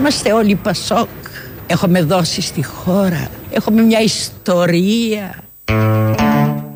Εμείς είμαστε όλοι Πασόκ. Έχουμε δώσει στη χώρα. Έχουμε μια ιστορία.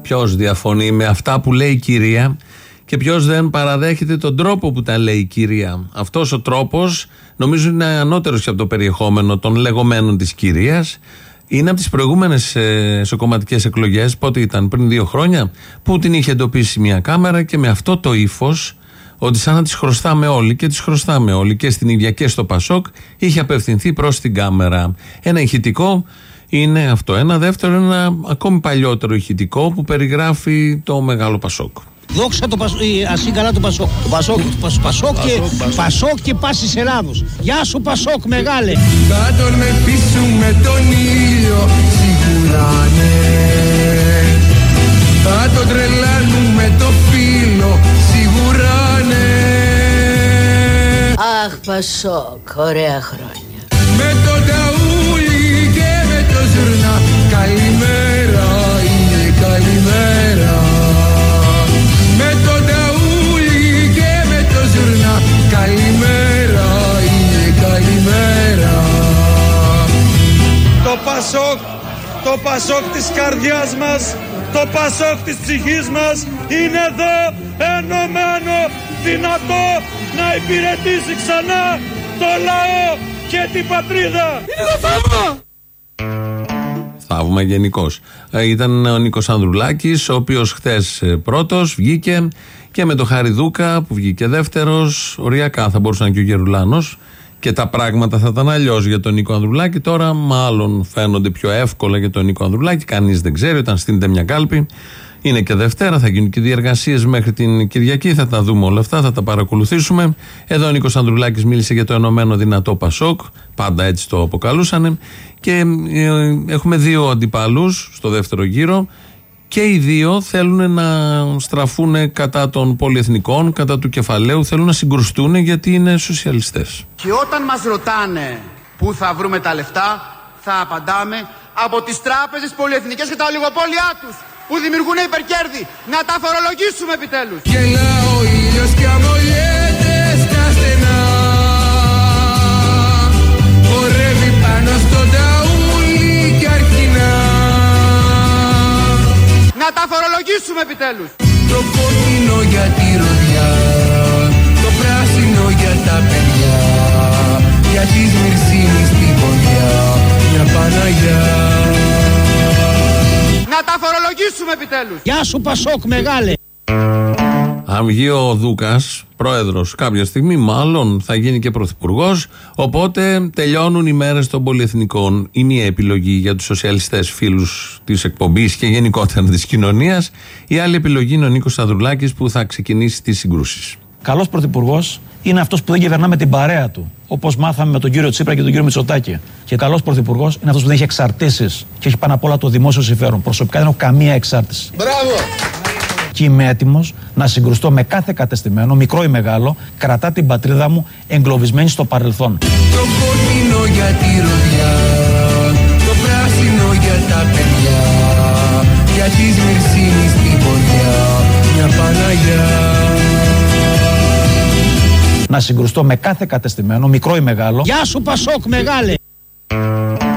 Ποιος διαφωνεί με αυτά που λέει η κυρία και ποιος δεν παραδέχεται τον τρόπο που τα λέει η κυρία. Αυτός ο τρόπος νομίζω είναι ανώτερος και από το περιεχόμενο των λεγόμενων της κυρίας. Είναι από τις προηγούμενες εσωκομματικέ εκλογές, πότε ήταν, πριν δύο χρόνια, που την είχε εντοπίσει μια κάμερα και με αυτό το ύφος, ότι σαν να τις χρωστάμε όλοι και τις χρωστάμε όλοι και στην ίδια και στο Πασόκ, είχε απευθυνθεί προς την κάμερα. Ένα ηχητικό είναι αυτό. Ένα δεύτερο, ένα ακόμη παλιότερο ηχητικό που περιγράφει το μεγάλο Πασόκ. Δόξα το Πασόκ, ασύ καλά το Πασόκ. Το Πασόκ, το Πασόκ, και, Πασόκ και πάσης Ελλάδος. Γεια σου Πασόκ μεγάλε. Θα τον με τον ήλιο σίγουρα ναι. Θα τον τρελάνουμε το φίλο σίγουρα ναι. Αχ Πασόκ, ωραία χρόνια. Με τον ταούλι και με το ζουρνά καλημέρα είναι καλημέρα. Καλημέρα είναι καλημέρα Το Πασόκ, το Πασόκ της καρδιάς μας το Πασόκ της ψυχής μας είναι εδώ ενωμένο δυνατό να υπηρετήσει ξανά το λαό και την πατρίδα. Είναι το θαύμα! Θαύμα γενικώ. Ε, ήταν ο Νίκος Ανδρουλάκης, ο οποίος χθες πρώτος βγήκε και με το Χαριδούκα που βγήκε δεύτερος, οριακά θα μπορούσε να είναι και ο Γερουλάνος και τα πράγματα θα ήταν αλλιώς για τον Νίκο Ανδρουλάκη. Τώρα, μάλλον φαίνονται πιο εύκολα για τον Νίκο Ανδρουλάκη. Κανείς δεν ξέρει, όταν στείνεται μια κάλπη. Είναι και Δευτέρα, θα γίνουν και διεργασίες μέχρι την Κυριακή. Θα τα δούμε όλα αυτά, θα τα παρακολουθήσουμε. Εδώ ο Νίκος Ανδρουλάκης μίλησε για το Ενωμένο Δυνατό Πασόκ. Πάντα έτσι το αποκαλούσαν. Και ε, έχουμε δύο αντιπάλου στο δεύτερο γύρο και οι δύο θέλουν να στραφούν κατά των πολυεθνικών, κατά του κεφαλαίου, θέλουν να συγκρουστούν γιατί είναι σοσιαλιστές. Και όταν μας ρωτάνε πού θα βρούμε τα λεφτά, θα απαντάμε από τις τράπεζες πολυεθνικές και τα ολιγοπόλια τους που δημιουργούν υπερκέρδη. Να τα φορολογήσουμε επιτέλους. ο ήλιος και Να τα φορολογήσουμε επιτέλους. Το κόκκινο για τη ροδιά, το πράσινο για τα παιδιά, για τις μυρσίνης τη ποδιά, μια Παναγιά. Να τα φορολογήσουμε επιτέλους. Γεια σου Πασόκ μεγάλε. Αν βγει ο Δούκας, πρόεδρος, κάποια στιγμή, μάλλον θα γίνει και πρωθυπουργός. Οπότε τελειώνουν οι μέρες των πολυεθνικών. Η μία επιλογή για τους σοσιαλιστές φίλους της εκπομπής και γενικότερα της κοινωνίας. Η άλλη επιλογή είναι ο Νίκος Σαδρουλάκη που θα ξεκινήσει τις συγκρούσεις. Καλός πρωθυπουργός είναι αυτός που δεν κυβερνά με την παρέα του. Όπως μάθαμε με τον κύριο Τσίπρα και τον κύριο Μητσοτάκη. Και καλός πρωθυπουργός είναι αυτός που δεν έχει εξαρτήσεις και έχει πάνω απ' όλα το δημόσιο συμφέρον. Προσωπικά δεν έχω καμία εξάρτηση. Μπράβο! και είμαι έτοιμος να συγκρουστώ με κάθε κατεστημένο, μικρό ή μεγάλο, κρατά την πατρίδα μου εγκλωβισμένη στο παρελθόν. Το κόκκινο για τη ροδιά, το πράσινο για τα παιδιά, για τη μυρσίνη στην ποδιά, μια Παναγιά. Να συγκρουστώ με κάθε κατεστημένο, μικρό ή μεγάλο. Γεια σου Πασόκ μεγάλε!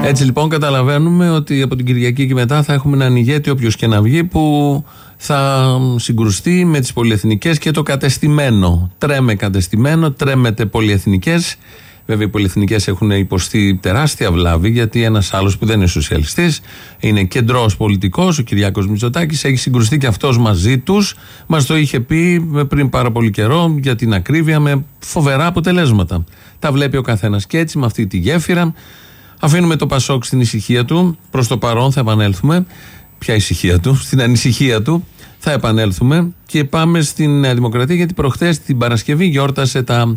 Έτσι λοιπόν καταλαβαίνουμε ότι από την Κυριακή και μετά θα έχουμε έναν ηγέτη όποιος και να βγει που θα συγκρουστεί με τις πολυεθνικές και το κατεστημένο. Τρέμε κατεστημένο, τρέμεται πολυεθνικές. Βέβαια οι πολυεθνικές έχουν υποστεί τεράστια βλάβη γιατί ένας άλλος που δεν είναι σοσιαλιστής είναι κεντρός πολιτικός, ο Κυριάκος Μητσοτάκης, έχει συγκρουστεί και αυτός μαζί τους. Μας το είχε πει πριν πάρα πολύ καιρό για την ακρίβεια με φοβερά αποτελέσματα. Τα βλέπει ο καθένας και έτσι με αυτή τη γέφυρα αφήνουμε το Πασόκ στην ησυχία του. Προς το παρόν θα επανέλθουμε ποια ησυχία του, στην ανησυχία του. Θα επανέλθουμε και πάμε στην Νέα Δημοκρατία γιατί προχθές την Παρασκευή γιόρτασε τα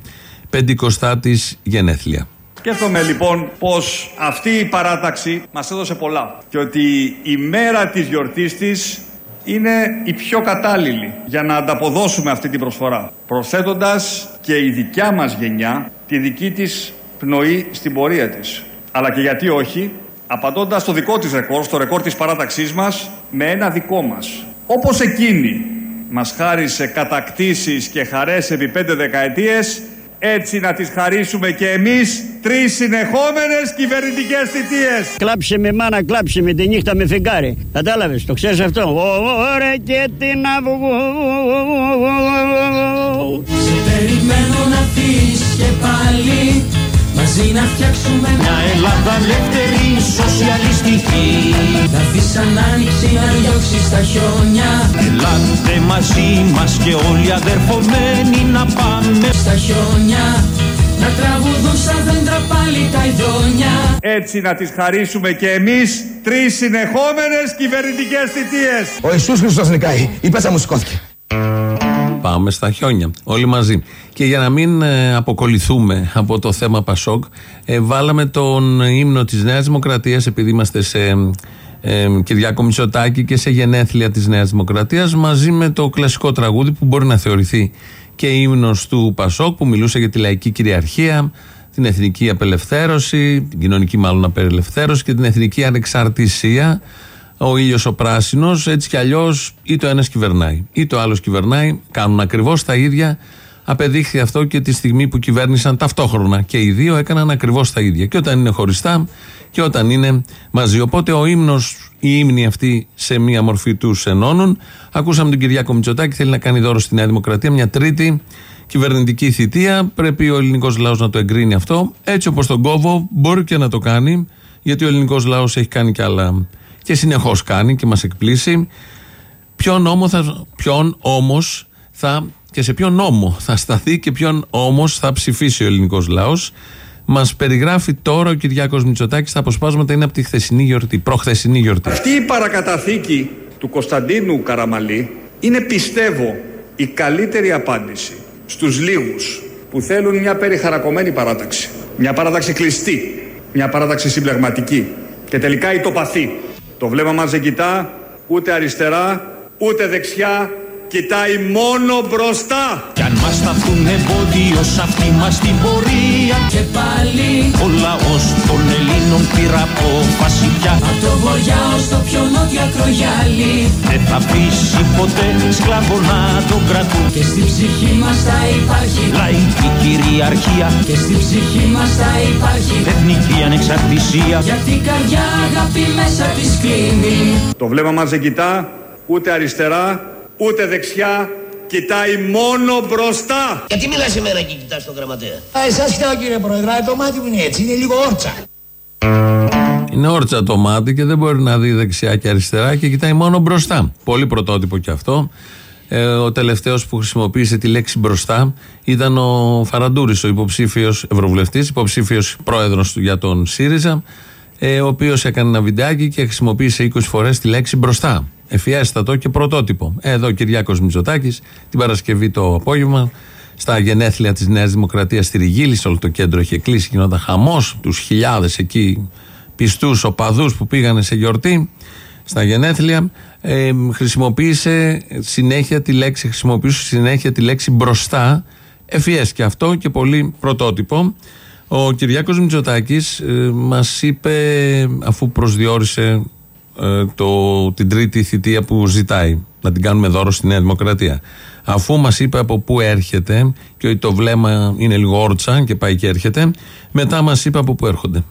πεντηκοστά τη γενέθλια. Σκέφτομαι λοιπόν πως αυτή η παράταξη μας έδωσε πολλά και ότι η μέρα της γιορτής της είναι η πιο κατάλληλη για να ανταποδώσουμε αυτή την προσφορά προσθέτοντας και η δικιά μας γενιά τη δική της πνοή στην πορεία της αλλά και γιατί όχι απαντώντας στο δικό της ρεκόρ, στο ρεκόρ της παράταξής μας, με ένα δικό μας. Όπως εκείνη μας χάρισε κατακτήσεις και χαρές επί πέντε δεκαετίες, Έτσι να τις χαρίσουμε και εμείς τρεις συνεχόμενες κυβερνητικές θητείες. Κλάψε με μάνα, κλάψε με τη νύχτα με φεγγάρι. Κατάλαβες, το ξέρεις αυτό. Ωραία και την αυγό. Σε περιμένω να φύγεις και πάλι Μαζί να φτιάξουμε Μια Ελλάδα ελεύθερη, σοσιαλιστική. Θα έρθει σαν άνοιξη να διώξεις τα χιόνια Ελάτε μαζί μας και όλοι αδερφομένοι να πάμε. Στα χιόνια Να τραγουδούν σαν δέντρα πάλι τα ειδόνια Έτσι να τις χαρίσουμε και εμείς τρεις συνεχόμενες κυβερνητικές θητείες. Ο Ιησούς Χριστός νικάει. Η πέτσα μου σηκώθηκε. Πάμε στα χιόνια. Όλοι μαζί. Και για να μην ε, αποκολληθούμε από το θέμα Πασόκ, ε, βάλαμε τον ύμνο της Νέας Δημοκρατίας, επειδή είμαστε σε ε, Κυριάκο Μητσοτάκη και σε γενέθλια της Νέας Δημοκρατίας, μαζί με το κλασικό τραγούδι που μπορεί να θεωρηθεί και ύμνος του Πασόκ, που μιλούσε για τη λαϊκή κυριαρχία, την εθνική απελευθέρωση, την κοινωνική μάλλον απελευθέρωση και την εθνική ανεξαρτησία ο ήλιος ο πράσινος, έτσι κι αλλιώς ή το ένας κυβερνάει ή το άλλος κυβερνάει. Κάνουν ακριβώς τα ίδια. Απεδείχθη αυτό και τη στιγμή που κυβέρνησαν ταυτόχρονα. Και οι δύο έκαναν ακριβώς τα ίδια. Και όταν είναι χωριστά και όταν είναι μαζί. Οπότε ο ύμνος, η ύμνη αυτή σε μία μορφή του ενώνουν. Ακούσαμε τον Κυριάκο Μητσοτάκη, θέλει να κάνει δώρο στη Νέα Δημοκρατία μια τρίτη κυβερνητική θητεία. Πρέπει ο ελληνικός λαός να το εγκρίνει αυτό. Έτσι όπως τον κόβω, μπορεί και να το κάνει, γιατί ο ελληνικός λαός έχει κάνει κι άλλα και συνεχώς κάνει και μας εκπλήσει. Ποιον, νόμο θα, ποιον όμως θα και σε ποιον νόμο θα σταθεί και ποιον όμως θα ψηφίσει ο ελληνικός λαός μας περιγράφει τώρα ο Κυριάκος Μητσοτάκης τα αποσπάσματα είναι από τη χθεσινή γιορτή, προχθεσινή γιορτή. Αυτή η παρακαταθήκη του Κωνσταντίνου Καραμαλή είναι πιστεύω η καλύτερη απάντηση στους λίγους που θέλουν μια περιχαρακωμένη παράταξη. Μια παράταξη κλειστή, μια παράταξη συμπλεγματική και τελικά ητοπαθή. Το βλέμμα μας δεν κοιτά ούτε αριστερά ούτε δεξιά, κοιτάει μόνο μπροστά. Κι αν μας σταθούν εμπόδιος σ' αυτή μας την πορεία. Και πάλι Ο λαός των Ελλήνων πήρα απόφαση πια. Από το βορειά ως το πιο νότιο ακρογιάλι. Δεν θα αφήσει ποτέ σκλάβο να τον κρατούν. Και στην ψυχή μας θα υπάρχει Λαϊκή κυριαρχία. Και στην ψυχή μας θα υπάρχει Εθνική ανεξαρτησία. Γιατί η καρδιά αγάπη μέσα της κλείνει. Το βλέμμα μας δεν κοιτά ούτε αριστερά ούτε δεξιά, κοιτάει μόνο μπροστά. Γιατί μιλάς εμένα και κοιτάς τον γραμματέα; Α, εσάς κοιτάω κύριε Πρόεδρε, το μάτι μου είναι έτσι, είναι λίγο όρτσα. Είναι όρτσα το μάτι και δεν μπορεί να δει δεξιά και αριστερά και κοιτάει μόνο μπροστά. Πολύ πρωτότυπο και αυτό. Ε, ο τελευταίος που χρησιμοποίησε τη λέξη μπροστά ήταν ο Φαραντούρης, ο υποψήφιος ευρωβουλευτής, υποψήφιος πρόεδρος του για τον ΣΥΡΙΖΑ, ε, ο οποίος έκανε ένα βιντεάκι και χρησιμοποίησε 20 φορές τη λέξη μπροστά. Εφιέστατο και πρωτότυπο. Εδώ ο Κυριάκος Μητσοτάκης την Παρασκευή το απόγευμα, στα γενέθλια της Νέας Δημοκρατίας στη Ριγίλη, σε όλο το κέντρο είχε κλείσει, γινόταν χαμός, τους χιλιάδες εκεί πιστούς οπαδούς που πήγανε σε γιορτή στα γενέθλια, ε, χρησιμοποίησε συνέχεια τη λέξη, χρησιμοποιούσε συνέχεια τη λέξη μπροστά, ευφιές και αυτό και πολύ πρωτότυπο. Ο Κυριάκος Μητσοτάκης ε, μας είπε, αφού προσδιορίσε ε, το, την τρίτη θητεία που ζητάει, να την κάνουμε δώρο στη Νέα Δημοκρατία. Αφού μας είπε από πού έρχεται και ότι το βλέμμα είναι λίγο όρτσα και πάει και έρχεται, μετά μας είπε από πού έρχονται.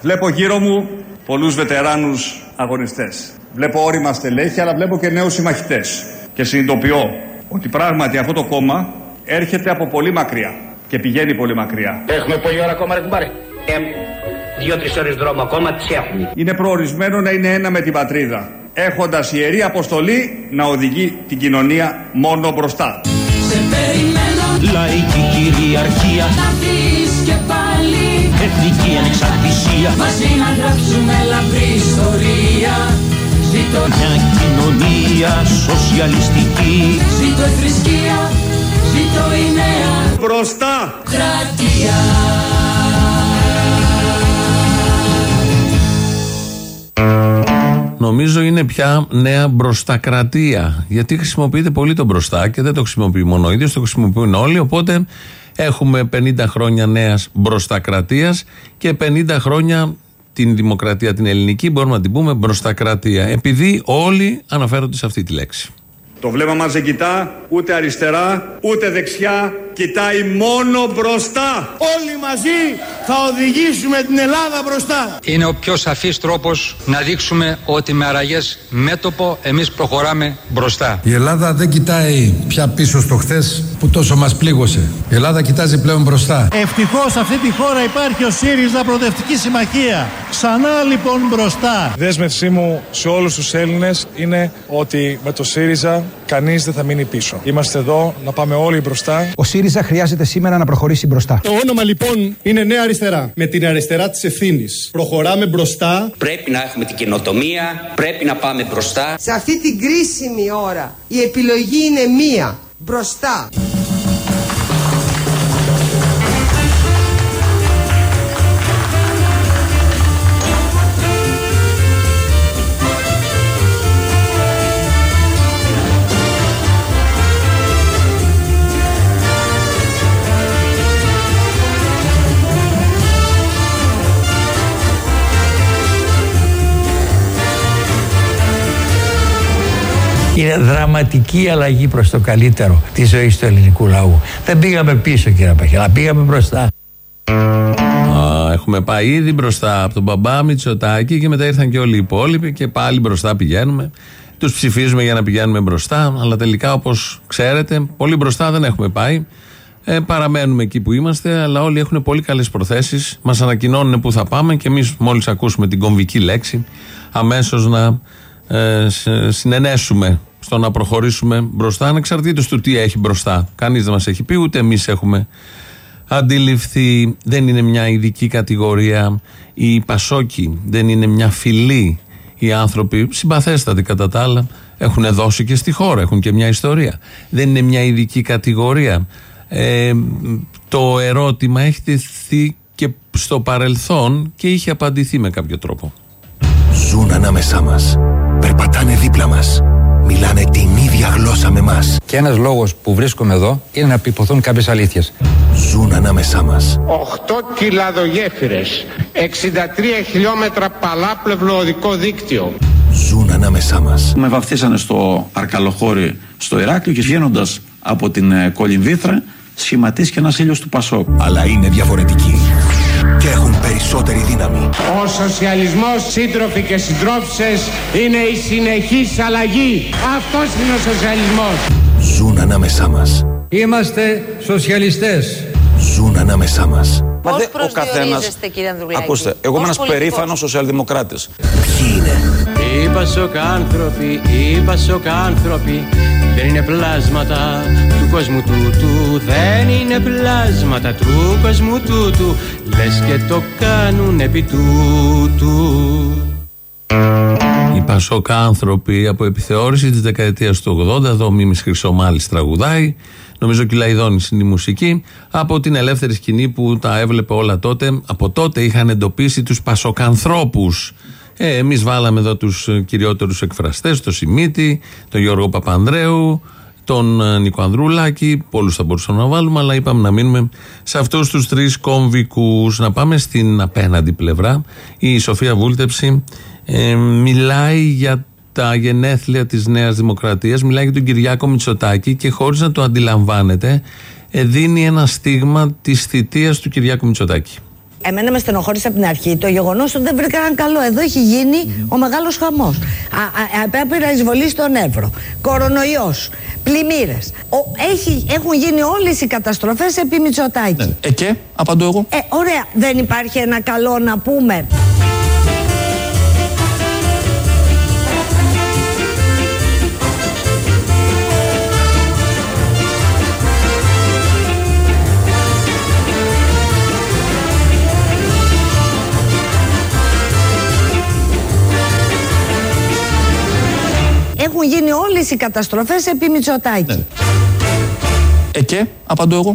Βλέπω γύρω μου πολλούς βετεράνους αγωνιστές. Βλέπω όρημα στελέχη, αλλά βλέπω και νέους συμμαχητές. Και συνειδητοποιώ ότι πράγματι αυτό το κόμμα έρχεται από πολύ μακριά και πηγαίνει πολύ μακριά. Έχουμε πολλή ώρα ακόμα, ρε κουμπάρε. Ε, Δύο-τρεις ώρες δρόμο ακόμα τις έχουμε. Είναι προορισμένο να είναι ένα με την πατρίδα. Έχοντας ιερή αποστολή να οδηγεί την κοινωνία μόνο μπροστά. Σε περιμένω Λαϊκή κυριαρχία να φύγεις και πάλι Εθνική ανεξαρτησία Μαζί να γράψουμε λαμπρή ιστορία Ζήτω, Μια κοινωνία σοσιαλιστική ζήτω η θρησκεία Ζήτω η νέα Μπροστά! κρατία Νομίζω είναι πια νέα μπροστακρατία. Γιατί χρησιμοποιείται πολύ το μπροστά και δεν το χρησιμοποιεί μόνο ο ίδιος, το χρησιμοποιούν όλοι. Οπότε έχουμε 50 χρόνια νέας μπροστακρατία και 50 χρόνια την δημοκρατία την ελληνική, μπορούμε να την πούμε μπροστακρατία. Επειδή όλοι αναφέρονται σε αυτή τη λέξη. Το βλέμμα μας δεν κοιτά ούτε αριστερά ούτε δεξιά, κοιτάει μόνο μπροστά. Όλοι μαζί θα οδηγήσουμε την Ελλάδα μπροστά. Είναι ο πιο σαφής τρόπος να δείξουμε ότι με αραγές μέτωπο εμείς προχωράμε μπροστά. Η Ελλάδα δεν κοιτάει πια πίσω στο χθες που τόσο μας πλήγωσε. Η Ελλάδα κοιτάζει πλέον μπροστά. Ευτυχώς σε αυτή τη χώρα υπάρχει ο ΣΥΡΙΖΑ Προοδευτική Συμμαχία. Ξανά λοιπόν μπροστά. Δέσμευσή μου σε όλους τους Έλληνες είναι ότι με το ΣΥΡΙΖΑ κανείς δεν θα μείνει πίσω. Είμαστε εδώ να πάμε όλοι μπροστά. Ο ΣΥΡΙΖΑ χρειάζεται σήμερα να προχωρήσει μπροστά. Το όνομα λοιπόν είναι Νέα Αριστερά. Με την αριστερά της ευθύνης. Προχωράμε μπροστά. Πρέπει να έχουμε την καινοτομία, πρέπει να πάμε μπροστά. Σε αυτή την κρίσιμη ώρα η επιλογή είναι μία. Μπροστά. Είναι δραματική αλλαγή προς το καλύτερο της ζωής του ελληνικού λαού. Δεν πήγαμε πίσω κύριε Παχέλα, πήγαμε μπροστά. Α, έχουμε πάει ήδη μπροστά από τον μπαμπά Μητσοτάκη και μετά ήρθαν και όλοι οι υπόλοιποι και πάλι μπροστά πηγαίνουμε. Τους ψηφίζουμε για να πηγαίνουμε μπροστά, αλλά τελικά όπως ξέρετε, πολύ μπροστά δεν έχουμε πάει. Ε, παραμένουμε εκεί που είμαστε, αλλά όλοι έχουν πολύ καλές προθέσεις. Μας ανακοινώνουν πού θα πάμε και εμείς, μόλις ακούσουμε την κομβική λέξη, αμέσως να ε, σε- συνενέσουμε στο να προχωρήσουμε μπροστά, ανεξαρτήτως του τι έχει μπροστά. Κανείς δεν μας έχει πει, ούτε εμείς έχουμε αντιληφθεί. Δεν είναι μια ειδική κατηγορία οι Πασόκοι, δεν είναι μια φυλή οι άνθρωποι, συμπαθέστατοι κατά τα άλλα, έχουν δώσει και στη χώρα, έχουν και μια ιστορία. Δεν είναι μια ειδική κατηγορία. Ε, το ερώτημα έχει τεθεί και στο παρελθόν και είχε απαντηθεί με κάποιο τρόπο. Ζουν ανάμεσά μας. Περπατάνε δίπλα μας. Μιλάνε την ίδια γλώσσα με μας. Και ένας λόγος που βρίσκομαι εδώ είναι να επιποθούν κάποιες αλήθειες. Ζουν ανάμεσά μας. 8 κιλαδογέφυρες, 63 χιλιόμετρα παλάπλευλο οδικό δίκτυο. Ζουν ανάμεσά μας. Με βαφτίσανε στο Αρκαλοχώρι στο Ηράκλειο και βγαίνοντας από την ε, Κολυμβήθρα σχηματίστηκε ένας ήλιος του Πασόκ. Αλλά είναι διαφορετικοί. Και έχουν περισσότερη δύναμη. Ο σοσιαλισμός, σύντροφοι και συντρόφισσες, είναι η συνεχής αλλαγή. Αυτός είναι ο σοσιαλισμός. Ζουν ανάμεσά μας. Είμαστε σοσιαλιστές. Ζουν ανάμεσά μας. Πώς δε- ο καθένας- προσδιορίζεστε κύριε Ανδρουλάκη; Ακούστε, εγώ είμαι Ως ένας πολιτικός; περήφανος σοσιαλδημοκράτης. Ποιοι είναι; Οι πασοκάνθρωποι, οι πασοκάνθρωπι δεν είναι πλάσματα του κόσμου τούτου, δεν είναι πλάσματα του κόσμου τούτου, λες και το κάνουν επί τούτου. Οι Πασόκ άνθρωποι από επιθεώρηση της δεκαετίας του 80, εδώ ο Μίμης Χρυσομάλης τραγουδάει. Νομίζω και η Λαϊδόνης είναι η μουσική. Από την ελεύθερη σκηνή που τα έβλεπε όλα τότε, από τότε είχαν εντοπίσει τους Πασοκανθρώπους. Ε, Εμείς βάλαμε εδώ τους κυριότερους εκφραστές, τον Σιμίτη, τον Γιώργο Παπανδρέου, τον ε, Νίκο Ανδρουλάκη. Πολλούς θα μπορούσαμε να βάλουμε, αλλά είπαμε να μείνουμε σε αυτούς τους τρεις κομβικούς. Να πάμε στην απέναντι πλευρά. Η Σοφία Βούλτεψη ε, μιλάει για τα γενέθλια της Νέας Δημοκρατίας, μιλάει για τον Κυριάκο Μητσοτάκη και χωρίς να το αντιλαμβάνεται ε, δίνει ένα στίγμα της θητείας του Κυριάκου Μητσοτάκη. Εμένα με στενοχώρησε από την αρχή το γεγονός ότι δεν βρήκαν καλό. Εδώ έχει γίνει ο μεγάλος χαμός. Απέπειρα εισβολή στον Εύρο. Κορονοϊός. Πλημμύρες. Έχουν γίνει όλες οι καταστροφές επί Μητσοτάκη. Ε, και, απαντώ εγώ. Ε, ωραία. Δεν υπάρχει ένα καλό να πούμε. Έχουν γίνει όλες οι καταστροφές επί Μητσοτάκη. Ε, και, απαντώ εγώ.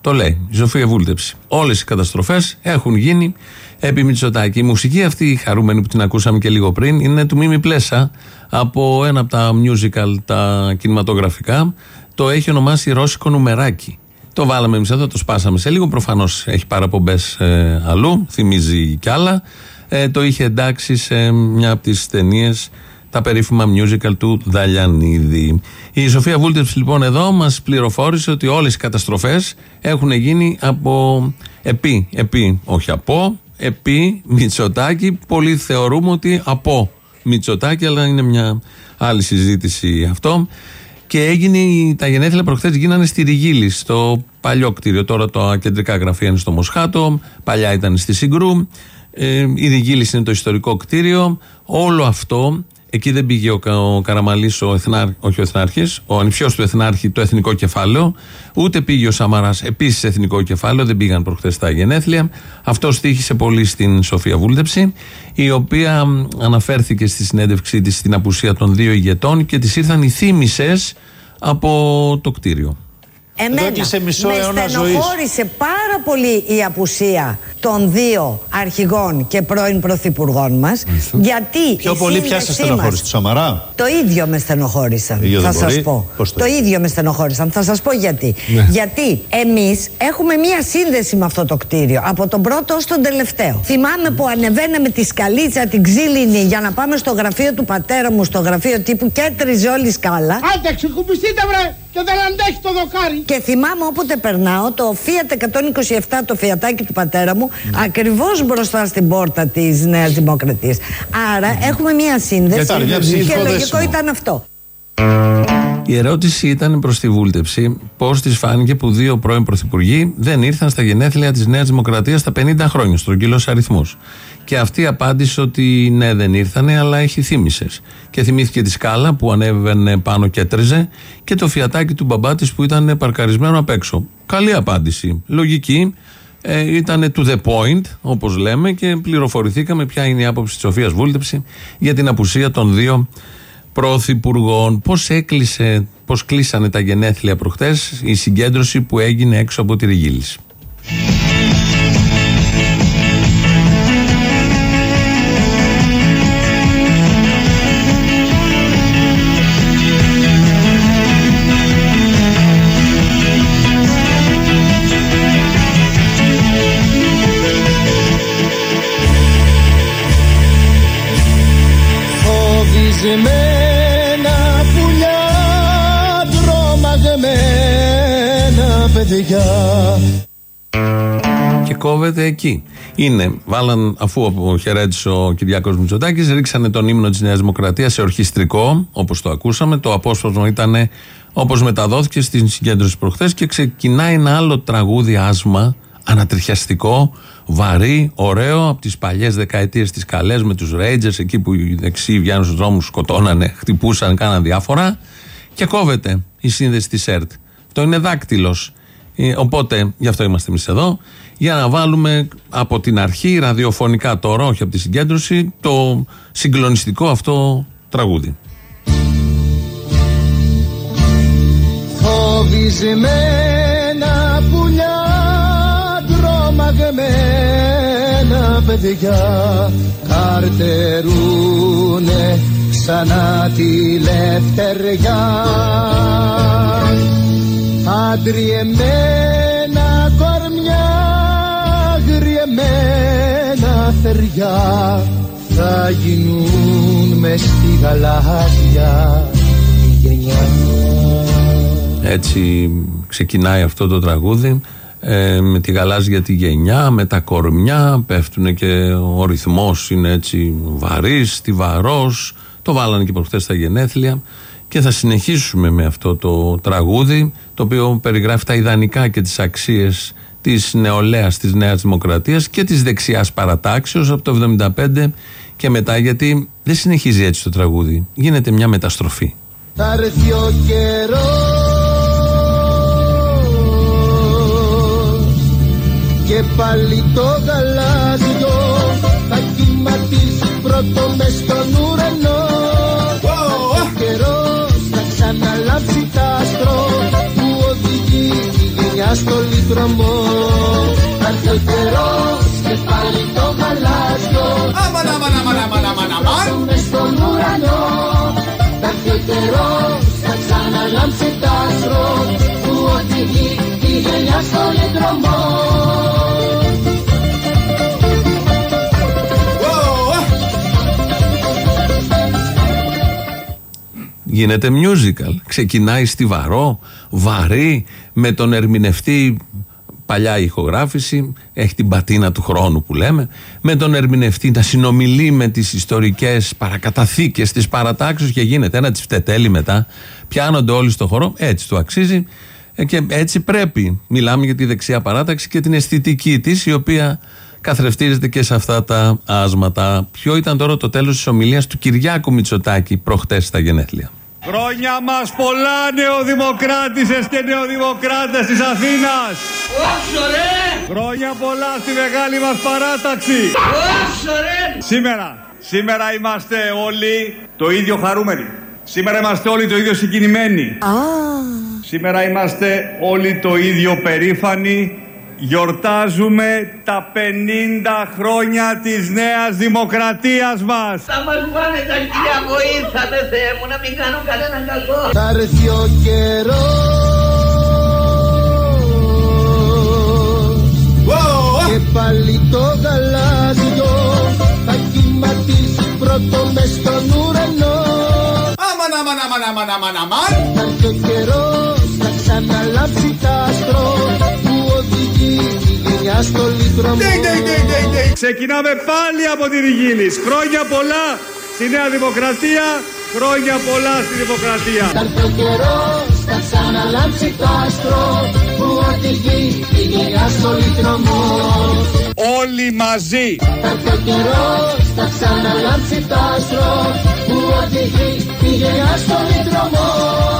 Το λέει η Σοφία Βούλτεψη. Όλες οι καταστροφές έχουν γίνει επί Μητσοτάκη. Η μουσική αυτή, η χαρούμενη που την ακούσαμε και λίγο πριν, είναι του Μίμη Πλέσα από ένα από τα musical, τα κινηματογραφικά. Το έχει ονομάσει Ρώσικο Νουμεράκι. Το βάλαμε εμείς εδώ, το σπάσαμε σε λίγο. Προφανώς έχει παραπομπές ε, αλλού, θυμίζει κι άλλα. Ε, το είχε εντάξει σε μια από τις ταινίες τα περίφημα musical του Δαλιανίδη. Η Σοφία Βούλτεψ λοιπόν εδώ μας πληροφόρησε ότι όλες οι καταστροφές έχουν γίνει από επί, επί, όχι από, επί Μητσοτάκη. Πολλοί θεωρούμε ότι από Μητσοτάκη, αλλά είναι μια άλλη συζήτηση αυτό. Και έγινε, τα γενέθλια προχθές γίνανε στη Ριγίλη, στο παλιό κτίριο. Τώρα το κεντρικά γραφεία είναι στο Μοσχάτο, παλιά ήταν στη Συγκρού. Ε, η Ριγίλης είναι το ιστορικό κτίριο. Όλο αυτό, εκεί δεν πήγε ο, ο Καραμαλής, ο εθνάρχ, όχι ο Εθνάρχης, ο ανιψιός του Εθνάρχη, το εθνικό κεφάλαιο. Ούτε πήγε ο Σαμαράς, επίσης εθνικό κεφάλαιο, δεν πήγαν προχθές τα γενέθλια. Αυτό στήχησε πολύ στην Σοφία Βούλτεψη, η οποία μ, αναφέρθηκε στη συνέντευξή της στην απουσία των δύο ηγετών και της ήρθαν οι θύμησες από το κτίριο. Εμένα Εδώ και σε μισό με αιώνα στενοχώρησε πάρα πολύ η απουσία των δύο αρχηγών και πρώην πρωθυπουργών μας γιατί Πιο η πολύ ποια σε σύνδεσή στενοχώρησε, μας- του Σαμαρά; Το ίδιο με στενοχώρησαν. ίδιο θα δεν σας μπορεί. πω. Πώς το το ίδιο; με στενοχώρησαν. Θα σας πω γιατί. Ναι. Γιατί εμείς έχουμε μία σύνδεση με αυτό το κτίριο. Από τον πρώτο ως τον τελευταίο. Θυμάμαι που ανεβαίναμε τη σκαλίτσα την ξύλινη για να πάμε στο γραφείο του πατέρα μου, στο γραφείο τύπου και έτριζε όλη η σκάλα. Άντε, ξεκουμπιστείτε βρε και δεν αντέχει το δοκάρι. Και θυμάμαι όποτε περνάω το Fiat 127, το φιατάκι του πατέρα μου, ακριβώς μπροστά στην πόρτα της Νέας Δημοκρατίας. Άρα έχουμε μία σύνδεση Γιατί είναι και ψήφο λογικό δέσιμο. ήταν αυτό. Η ερώτηση ήταν προς τη Βούλτεψη πώς της φάνηκε που δύο πρώην πρωθυπουργοί δεν ήρθαν στα γενέθλια της Νέας Δημοκρατίας στα 50 χρόνια, στρογγυλό αριθμό. Και αυτή απάντησε ότι ναι, δεν ήρθανε, αλλά έχει θύμησε. Και θυμήθηκε τη σκάλα που ανέβαινε πάνω και έτρεζε και το φιατάκι του μπαμπά της που ήταν παρκαρισμένο απ' έξω. Καλή απάντηση. Λογική. Ε, ήταν to the point, όπως λέμε, και πληροφορηθήκαμε ποια είναι η άποψη της Σοφίας Βούλτεψη για την απουσία των δύο πρωθυπουργών. Πώς έκλεισε, πώς κλείσανε τα γενέθλια προχτές, η συγκέντρωση που έγινε έξω από τη Ριγίλης. Παιδιά. Και κόβεται εκεί. Είναι, βάλαν, αφού χαιρέτησε ο Κυριάκος Μητσοτάκης, ρίξανε τον ύμνο της Νέας Δημοκρατίας σε ορχιστρικό, όπως το ακούσαμε. Το απόσπασμα ήταν όπως μεταδόθηκε στην συγκέντρωση προχθές και ξεκινάει ένα άλλο τραγούδι άσμα, ανατριχιαστικό, βαρύ, ωραίο, από τις παλιές δεκαετίες τις καλές με τους Rangers, εκεί που οι δεξιοί βγαίνουν στους δρόμους, σκοτώνανε, χτυπούσαν, κάναν διάφορα. Και κόβεται η σύνδεση της ΕΡΤ. Αυτό είναι δάκτυλος. Ε, Οπότε, γι' αυτό είμαστε εμείς εδώ, για να βάλουμε από την αρχή, ραδιοφωνικά τώρα, όχι από τη συγκέντρωση, το συγκλονιστικό αυτό τραγούδι. Φοβισμένα πουλιά, τρομαγμένα παιδιά καρτερούνε ξανά τη λευτεριά Αντριεμένα κορμιά, γριεμένα θεριά. Θα γίνουν μες στη γαλάζια τη γενιά. Έτσι ξεκινάει αυτό το τραγούδι. Ε, με τη γαλάζια τη γενιά, με τα κορμιά, πέφτουν και ο ρυθμός είναι έτσι βαρύς, στιβαρός, το βάλανε και προχθές στα γενέθλια και θα συνεχίσουμε με αυτό το τραγούδι το οποίο περιγράφει τα ιδανικά και τις αξίες της νεολαίας της Νέας Δημοκρατίας και της δεξιάς παρατάξεως από το 75 και μετά γιατί δεν συνεχίζει έτσι το τραγούδι, γίνεται μια μεταστροφή. Θα έρθει ο καιρός και πάλι το γαλάζιο θα κυματίσει πρώτο μες στον ουρανό τη γενιά στο λιτρωμό Θα έρθει ο καιρός και πάλι το γαλάζιο Αμαν, αμαν, αμαν, αμαν, αμαν, αμαν. πρώτο μες στον ουρανό θα έρθει ο καιρός, θα ξαναλάμψει τ' άστρο που οδηγεί τη γενιά στο λιτρωμό. Γίνεται musical. Ξεκινάει στιβαρό, βαρύ, με τον ερμηνευτή παλιά ηχογράφηση, έχει την πατίνα του χρόνου που λέμε, με τον ερμηνευτή να συνομιλεί με τις ιστορικές παρακαταθήκες της παρατάξεως και γίνεται ένα τσιφτετέλι μετά, πιάνονται όλοι στο χώρο, έτσι του αξίζει ε, και έτσι πρέπει. Μιλάμε για τη δεξιά παράταξη και την αισθητική της η οποία καθρεφτίζεται και σε αυτά τα άσματα. Ποιο ήταν τώρα το τέλος της ομιλίας του Κυριάκου Μητσοτάκη προχτές στα γενέθλια; Χρόνια μας πολλά νεοδημοκράτησες και νεοδημοκράτες της Αθήνας. Όσο ρε! Χρόνια πολλά στη μεγάλη μας παράταξη. Όσο ρε! Σήμερα, σήμερα είμαστε όλοι το ίδιο χαρούμενοι. Σήμερα είμαστε όλοι το ίδιο συγκινημένοι. Σήμερα είμαστε όλοι το ίδιο περήφανοι. Γιορτάζουμε τα 50 χρόνια της νέας δημοκρατίας μας. Θα μας πάνε τα χιλιά βοήθαμε Θεέ μου να μην κάνω κανένα κακό. Θα έρθει ο καιρός Και πάλι το γαλάζιο Θα κυματίσει πρώτο μες στον ουρανό Αμαν, αμαν, αμαν, αμαν, αμαν, αμαν. Θα έρθει ο καιρός Θα ξαναλάψει τ' στο λίτρο μου Ξεκινάμε πάλι από τη Ριγίλης. Χρόνια πολλά στη Νέα Δημοκρατία. Χρόνια πολλά στη Δημοκρατία. Θα έρθει ο καιρός Θα ξαναλάψει τ' άστρο Που οδηγεί τη γενιά στο λίτρο μου Όλοι μαζί. Θα έρθει ο καιρός Θα ξαναλάψει τ' άστρο Που οδηγεί τη γενιά στο λίτρο μου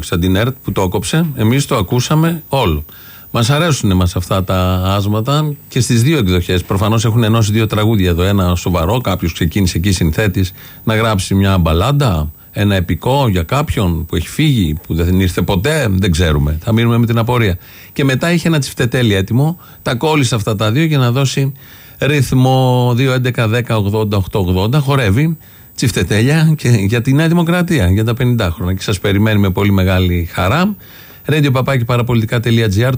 Όχι σαν την ΕΡΤ που το έκοψε, εμείς το ακούσαμε όλο. Μας αρέσουν μας αυτά τα άσματα και στις δύο εκδοχές. Προφανώς έχουν ενώσει δύο τραγούδια εδώ. Ένα σοβαρό, κάποιος ξεκίνησε εκεί συνθέτης να γράψει μια μπαλάντα, ένα επικό για κάποιον που έχει φύγει, που δεν ήρθε ποτέ, δεν ξέρουμε. Θα μείνουμε με την απορία. Και μετά είχε ένα τσιφτετέλι έτοιμο, τα κόλλησε αυτά τα δύο για να δώσει ρυθμό 2, 11, 10, 80, 8, 80. Χορεύει τσιφτετέλια και για τη Νέα Δημοκρατία, για τα 50 χρόνια. Και σας περιμένει με πολύ μεγάλη χαρά. Radio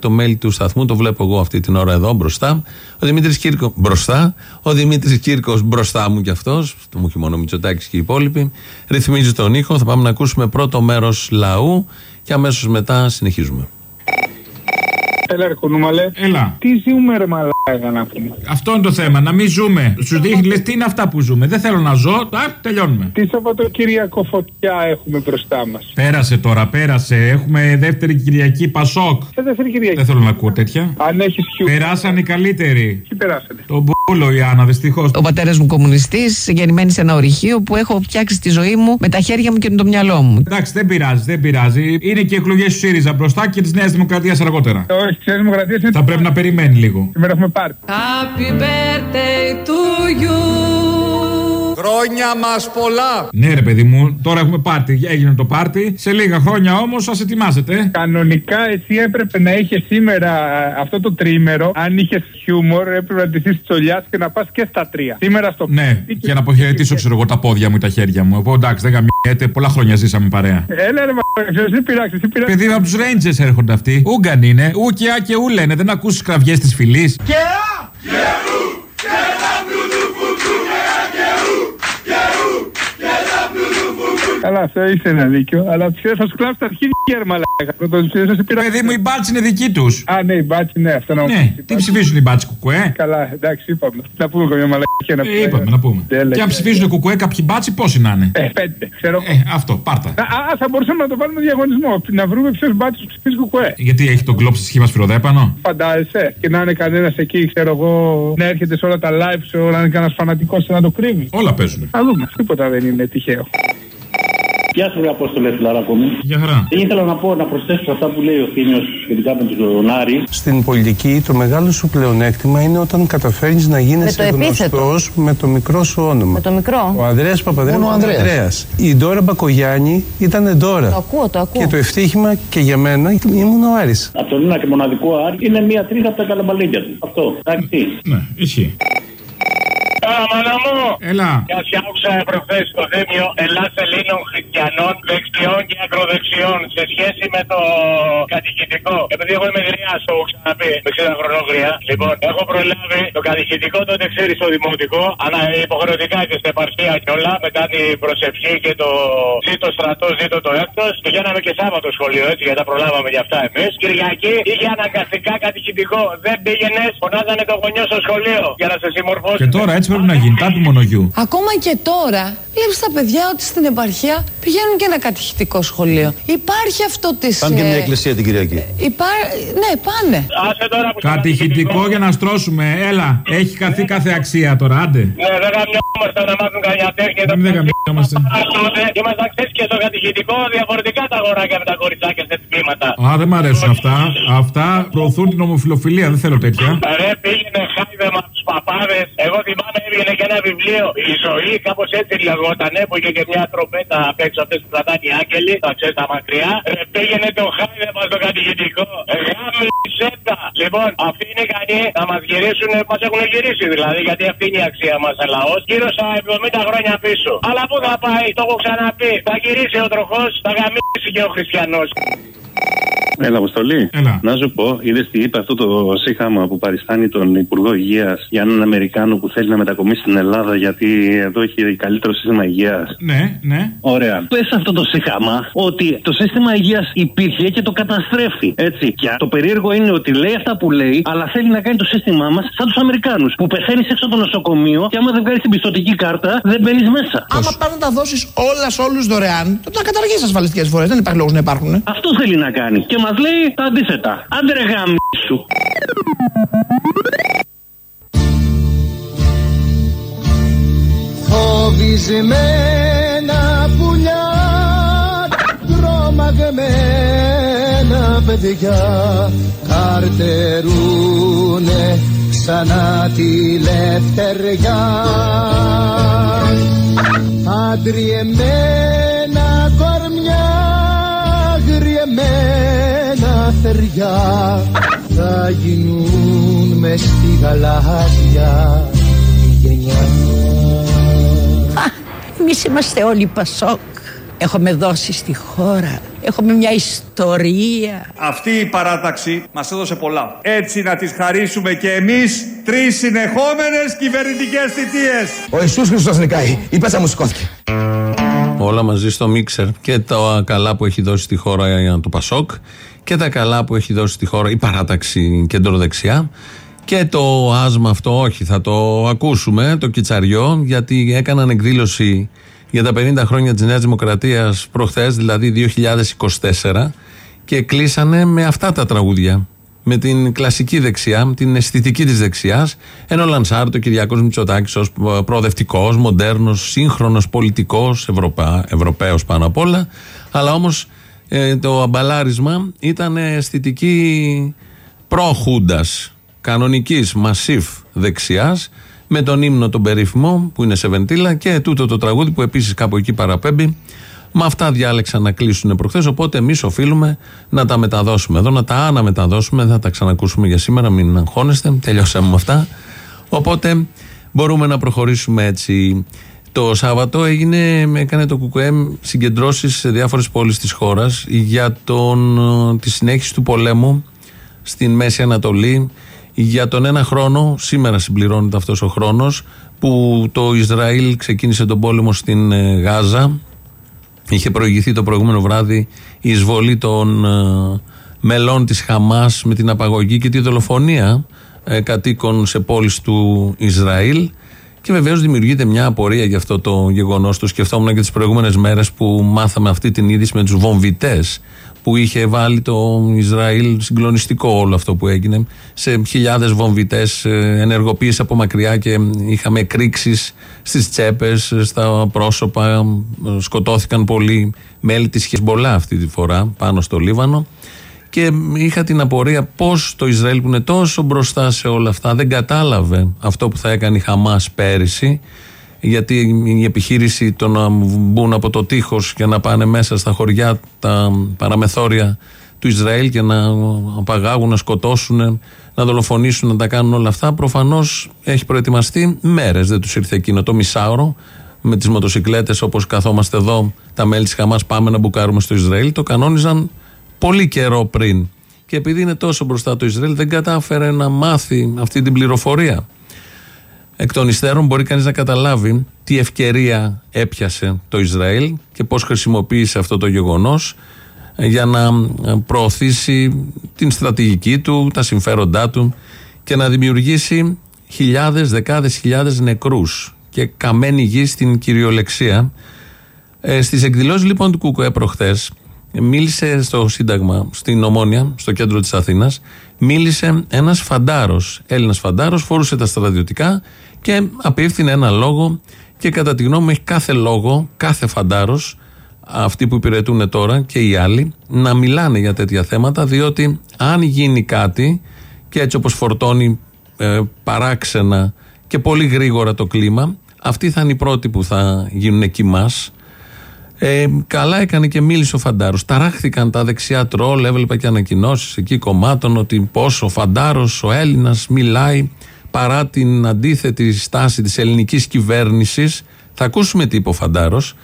το mail του σταθμού, το βλέπω εγώ αυτή την ώρα εδώ μπροστά. Ο Δημήτρης Κύρκο μπροστά. Ο Δημήτρης Κύρκος μπροστά μου κι αυτός. Το μου έχει μόνο Μητσοτάκης και οι υπόλοιποι. Ρυθμίζει τον ήχο. Θα πάμε να ακούσουμε πρώτο μέρος λαού και αμέσως μετά συνεχίζουμε. Έλα, ρε κουνούμαλε. Έλα. Τι ζούμε, ρε μαλάκα να πούμε. Αυτό είναι το θέμα, να μην ζούμε. Σου δείχνει, λες τι είναι αυτά που ζούμε. Δεν θέλω να ζω, α, τελειώνουμε. Τι Σαββατοκύριακο φωτιά έχουμε μπροστά μας. Πέρασε τώρα, πέρασε. Έχουμε δεύτερη Κυριακή Πασόκ. Σε δεύτερη Κυριακή. Δεν θέλω να ακούω τέτοια. Αν έχεις χιού. Περάσαν οι καλύτεροι. Τι περάσανε; Τον μπούλο η Άννα, δυστυχώς. Ο πατέρας μου κομμουνιστής, γεννημένης σε ένα ορυχείο που έχω φτιάξει τη ζωή μου με τα χέρια μου και με το μυαλό μου. Εντάξει, δεν πειράζει, δεν πειράζει. Είναι και εκλογές του ΣΥΡΙΖΑ μπροστά και της Νέας Δημοκρατίας αργότερα. Όχι, της Δημοκρατίας είναι. Θα πρέπει να περιμένει λίγο. Σήμερα έχουμε πάρει. Happy birthday to you. Χρόνια μας πολλά. Ναι, ρε παιδί μου, τώρα έχουμε πάρτι. Έγινε το πάρτι. Σε λίγα χρόνια όμως σα ετοιμάζετε. Κανονικά εσύ έπρεπε να είχες σήμερα αυτό το τρίμερο. Αν είχες χιούμορ, έπρεπε να ντυθείς τσολιά και να πας και στα τρία. Σήμερα στο Ναι, για να αποχαιρετήσω, ξέρω εγώ, τα πόδια μου ή τα χέρια μου. Εγώ εντάξει, δεν γαμιέται. Πολλά χρόνια ζήσαμε παρέα. Έλα ρε μα, εσύ πειράξεις, εσύ πειράξεις. Παιδί από τους Rangers έρχονται αυτοί. Ούγκαν είναι. Ου και α και ου λένε. Δεν ακούσει κραυγές της φυλής. Και α! Και ου! Και τα μπλουδουφουκού και α και ου! Και ου! Και τα μπλουδουφουκού Καλά, αυτό είσαι ένα δίκιο. Αλλά ποιο θα σου κλάψει τα αρχίδια, ρε μαλάκα. Θα τον ψηφίσω, εσύ πειράξει. Παιδί μου, η μπάτση είναι δική τους. Α, ναι, η μπάτση, ναι, αυτό να μου Ναι, τι ψηφίζουν οι μπάτση κουκουέ; Καλά, εντάξει, είπαμε. Να πούμε καμιά μαλακία να Ε, είπαμε να πούμε. Και αν ψηφίζουν κουκουέ, κάποιοι μπάτσι πόσοι να είναι; Ε, πέντε, ξέρω. Ε, αυτό, πάρτα. Α, α, θα μπορούσαμε να το βάλουμε διαγωνισμό. Να βρούμε ποιος μπάτσι ψηφίζει κουκουέ. Γιατί έχει τον κλόψη σχήμα σφυροδέπανο; Φαντάζεσαι. Και να είναι κανένας εκεί, ξέρω εγώ, να έρχεται σε όλα τα live, σε όλα να είναι κανένας φανατικός να το κρύβει. Όλα παίζουν. Θα δούμε. Τίποτα δεν είναι τυχαίο. Γεια σου, ρε Απόστολε Φιλαράκο μου. Γεια χαρά. Ήθελα να πω να προσθέσω σε αυτά που λέει ο Θήμιος σχετικά με τον Άρη. Στην πολιτική το μεγάλο σου πλεονέκτημα είναι όταν καταφέρνεις να γίνεσαι Με το επίθετο. γνωστός με το μικρό σου όνομα. Με το μικρό. Ο Ανδρέας Παπαδρέου Μόνο ο ήταν Ανδρέας. Ανδρέας. Η Ντόρα Μπακογιάννη ήταν Ντόρα. Το ακούω, το ακούω. Και το ευτύχημα και για μένα ήμουν ο Άρης. Από τον ένα και μοναδικό Άρη είναι μία τρίχα από τα καλαμπαλίκια του. Αυτό. Εντάξει. Ναι, ισχύει. Έλα, μάνα μου. Έλα. Και ας άκουσα προχθές το θέμιο Ελλάς Ελλήνων Χριστιανών δεξιών και ακροδεξιών σε σχέση με το κατηχητικό. Επειδή εγώ είμαι γριάς, το έχω ξαναπεί, με 60 χρονόγρια. Λοιπόν, έχω προλάβει το κατηχητικό τότε ξέρεις στο δημοτικό, αλλά υποχρεωτικά και στην επαρχία και όλα, μετά την προσευχή και το ζήτο στρατός, ζήτο το έκτος. Πηγαίναμε και Σάββατο σχολείο έτσι, γιατί τα προλάβαμε για αυτά εμείς. Κυριακή είχε αναγκαστικά κατηχητικό. Δεν πήγαινες, φωνάζανε το γονιό στο σχολείο για να σε συμμορφώσεις. Και τώρα έτσι πρέπει να γίνει, κάτι μονογιού. Ακόμα και τώρα βλέπεις τα παιδιά ότι στην επαρχία πηγαίνουν και ένα κατηχητικό σχολείο. Υπάρχει αυτό της. Πάνε και μια εκκλησία την Κυριακή. Υπά... Ναι, πάνε. Άσε τώρα που Κατηχητικό για να στρώσουμε, έλα. Έχει καθεί κάθε αξία τώρα, άντε. Ναι, δεν γαμιόμαστε να μάθουν καμιά τέχνη. Να μην δεν γαμιόμαστε. Ήμασταν χθε και στο κατηχητικό διαφορετικά τα αγοράκια με τα κοριτσάκια σε τμήματα. Α, δεν μ' αρέσουν αυτά. Αυτά προωθούν την ομοφιλοφιλία, δεν θέλω τέτοια. Ρε πήγαινε χάιδεμα τους παπάδες. Εγώ θυμάμαι έβγαινε και ένα βιβλίο. Η ζωή κάπως έτσι λεγότανε που είχε και μια τροπέτα απ' έξω αυτές που κρατάνε οι άγγελοι. Τα ξέρεις τα μακριά. Ρε πήγαινε το χάιδεμα στο κατηχητικό. Γάμισε τα. Λοιπόν, αυτοί είναι ικανοί να μας γυρίσουν, μας έχουν γυρίσει δηλαδή. Γιατί αυτή είναι η αξία μας λαό. Γύρω στα 70 χρόνια πίσω. Αλλά πού θα πάει, το έχω ξαναπεί. Θα γυρίσει ο τροχός, θα γαμίσει και ο χριστιανός. Έλα, Αποστολή. Να σου πω, είδες τι είπε αυτό το σύγχαμα που παριστάνει τον Υπουργό Υγείας για έναν Αμερικάνο που θέλει να μετακομίσει στην Ελλάδα γιατί εδώ έχει καλύτερο σύστημα υγείας. Ναι, ναι. Ωραία. Πες αυτό το σύγχαμα ότι το σύστημα υγείας υπήρχε και το καταστρέφει. Έτσι. Και το περίεργο είναι ότι λέει αυτά που λέει, αλλά θέλει να κάνει το σύστημά μας σαν τους Αμερικάνους. Που πεθαίνεις έξω από το νοσοκομείο και άμα δεν βγάλεις την πιστοτική κάρτα, δεν μπαίνεις μέσα. Άμα πας να τα δώσεις όλα σε όλους δωρεάν, τότε να καταργήσεις ασφαλιστικές φορές. Δεν υπάρχει λόγος να υπάρχουν. Αυτό θέλει να κάνει. Και μας λέει τα αντίθετα. Άντε ρε γαμίσου. Φοβισμένα πουλιά Τρομαγμένα παιδιά Καρτερούνε ξανά τη λευτεριά Αντριεμένα θεριά Θα γίνουν μες στη γαλάζια τη γενιά Εμείς είμαστε όλοι Πασόκ. Έχουμε δώσει στη χώρα. Έχουμε μια ιστορία. Αυτή η παράταξη μας έδωσε πολλά. Έτσι να τις χαρίσουμε και εμείς τρεις συνεχόμενες κυβερνητικές θητείες. Ο Ιησούς Χριστός νικάει. Η πέτσα μου σηκώθηκε. Όλα μαζί στο μίξερ. Και τα καλά που έχει δώσει στη χώρα το Πασόκ και τα καλά που έχει δώσει στη χώρα η παράταξη κεντροδεξιά. Και το άσμα αυτό, όχι, θα το ακούσουμε, το κιτσαριό, γιατί έκαναν εκδήλωση για τα 50 χρόνια της Νέας Δημοκρατίας προχθές, δηλαδή 2024, και κλείσανε με αυτά τα τραγούδια. Με την κλασική δεξιά, την αισθητική της δεξιάς, ενώ Λανσάρ, το Κυριακός Μητσοτάκης ως προοδευτικός, μοντέρνος, σύγχρονος πολιτικός, Ευρωπα, Ευρωπαίος πάνω απ' όλα, αλλά όμως ε, το αμπαλάρισμα ήταν αισθητική προ-Χούντας, κανονικής, μασίφ δεξιάς, με τον ύμνο τον περίφημο που είναι σε βεντίλα και τούτο το τραγούδι που επίσης κάπου εκεί παραπέμπει. Με αυτά διάλεξαν να κλείσουν προχθές οπότε εμείς οφείλουμε να τα μεταδώσουμε εδώ, να τα αναμεταδώσουμε. Δεν θα τα ξανακούσουμε για σήμερα, μην αγχώνεστε. Τελειώσαμε με αυτά. Οπότε μπορούμε να προχωρήσουμε έτσι. Το Σάββατο έγινε, έκανε το ΚΚΕΜ συγκεντρώσεις σε διάφορες πόλεις της χώρας για τον, τη συνέχιση του πολέμου στην Μέση Ανατολή για τον ένα χρόνο, σήμερα συμπληρώνεται αυτός ο χρόνος, που το Ισραήλ ξεκίνησε τον πόλεμο στην ε, Γάζα. Είχε προηγηθεί το προηγούμενο βράδυ η εισβολή των ε, μελών της Χαμάς με την απαγωγή και τη δολοφονία ε, κατοίκων σε πόλεις του Ισραήλ. Και βεβαίως δημιουργείται μια απορία για αυτό το γεγονός. Το σκεφτόμουν και τις προηγούμενες μέρες που μάθαμε αυτή την είδηση με τους βομβητές που είχε βάλει το Ισραήλ συγκλονιστικό όλο αυτό που έγινε σε χιλιάδες βομβητές, ενεργοποίηση από μακριά και είχαμε εκρήξεις στις τσέπες, στα πρόσωπα. Σκοτώθηκαν πολλοί μέλη της Χεσμολά αυτή τη φορά πάνω στο Λίβανο. Και είχα την απορία πώς το Ισραήλ που είναι τόσο μπροστά σε όλα αυτά δεν κατάλαβε αυτό που θα έκανε η Χαμάς πέρυσι. Γιατί η επιχείρηση το να μπουν από το τείχος και να πάνε μέσα στα χωριά, τα παραμεθόρια του Ισραήλ και να απαγάγουν, να σκοτώσουν, να δολοφονήσουν, να τα κάνουν όλα αυτά, προφανώς έχει προετοιμαστεί μέρες. Δεν τους ήρθε εκείνο το μισάωρο με τις μοτοσυκλέτες όπως καθόμαστε εδώ, τα μέλη της Χαμάς, πάμε να μπουκάρουμε στο Ισραήλ. Το κανόνιζαν πολύ καιρό πριν. Και επειδή είναι τόσο μπροστά το Ισραήλ, δεν κατάφερε να μάθει αυτή την πληροφορία. Εκ των υστέρων μπορεί κανείς να καταλάβει τι ευκαιρία έπιασε το Ισραήλ και πώς χρησιμοποίησε αυτό το γεγονός ε, για να ε, προωθήσει την στρατηγική του, τα συμφέροντά του και να δημιουργήσει χιλιάδες, δεκάδες χιλιάδες νεκρούς και καμένη γη στην κυριολεξία. Ε, στις εκδηλώσεις λοιπόν του ΚΚΕ προχθές μίλησε στο Σύνταγμα, στην Ομόνια, στο κέντρο της Αθήνας, μίλησε ένας φαντάρος, Έλληνας φαντάρος, φορούσε τα στρατιωτικά και απίφθηνε ένα λόγο και κατά τη γνώμη μου έχει κάθε λόγο, κάθε φαντάρος, αυτοί που υπηρετούν τώρα και οι άλλοι, να μιλάνε για τέτοια θέματα, διότι αν γίνει κάτι και έτσι όπως φορτώνει ε, παράξενα και πολύ γρήγορα το κλίμα, αυτοί θα είναι οι πρώτοι που θα γίνουν εκεί μας. Ε, καλά έκανε και μίλησε ο Φαντάρος. Ταράχθηκαν τα δεξιά τρόλ, έβλεπα και ανακοινώσεις εκεί κομμάτων ότι πόσο ο Φαντάρος, ο Έλληνας, μιλάει παρά την αντίθετη στάση της ελληνικής κυβέρνησης. Θα ακούσουμε τι είπε ο Φαντάρος.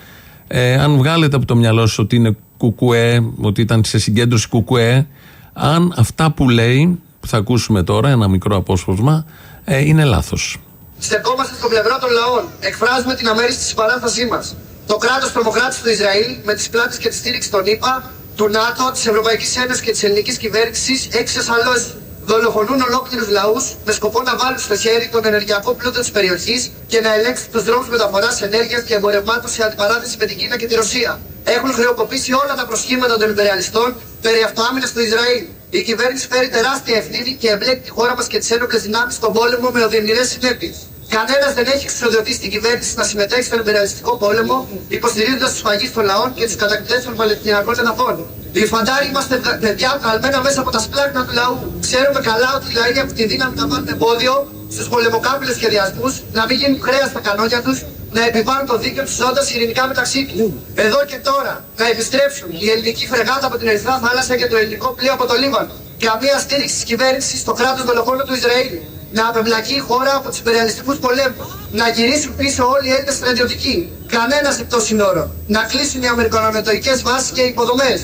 Ε, αν βγάλετε από το μυαλό σας ότι είναι κουκουέ, ότι ήταν σε συγκέντρωση κουκουέ, αν αυτά που λέει, που θα ακούσουμε τώρα, ένα μικρό απόσπασμα, ε, είναι λάθος. Στεκόμαστε στο πλευρό των λαών. Εκφράζουμε την αμέριστη συμπαράστασή μας. Το κράτος τρομοκράτησε του Ισραήλ με τις πλάτες και τη στήριξη των ΗΠΑ, του ΝΑΤΟ, της Ευρωπαϊκής Ένωσης και της ελληνικής κυβέρνησης έχει εξασφαλώσει. Δολοφονούν ολόκληρους λαούς με σκοπό να βάλουν στο χέρι τον ενεργειακό πλούτο της περιοχής και να ελέγξουν τους δρόμους μεταφοράς ενέργειας και εμπορευμάτων σε αντιπαράθεση με την Κίνα και τη Ρωσία. Έχουν χρεοκοπήσει όλα τα προσχήματα των υπεριαλιστών περί αυτοάμυνας του Ισραήλ. Η κυβέρνηση φέρει τεράστια ευθύνη και εμπλέκει τη χώρα μας και τις ένοπλες δυνάμεις στον πόλεμο με οδυνηρές συνέπειες. Κανένας δεν έχει εξουσιοδοτήσει την κυβέρνηση να συμμετέχει στον υπεραλιστικό πόλεμο, υποστηρίζοντας τους φαγεί των λαών και τους κατακτητές των Παλαιστινιακών εδαφών. Οι φαντάροι είμαστε παιδιά βγαλμένα μέσα από τα σπλάχνα του λαού. Ξέρουμε καλά ότι οι λαοί έχουν τη δύναμη να βάλουν εμπόδιο στους πολεμοκάπηλε σχεδιασμούς, να μην γίνουν χρέα στα κανόνια τους, να επιβάλλουν το δίκαιο τους ζώντας ειρηνικά μεταξύ τους. Εδώ και τώρα να επιστρέψουν η ελληνική φρεγάτα από την Ερυθρά Θάλασσα και το ελληνικό πλοίο από το Λίβανο. Καμία στήριξη της κυβέρνησης στο κράτος δολοφόνο του Ισραήλ να απεμπλακεί η χώρα από τους υπεριαλιστικού πολέμους, να γυρίσουν πίσω όλοι οι Έλληνες στρατιωτικοί, κανένας εκτός συνόρων, να κλείσουν οι αμερικανομετωικέ βάσεις και υποδομές.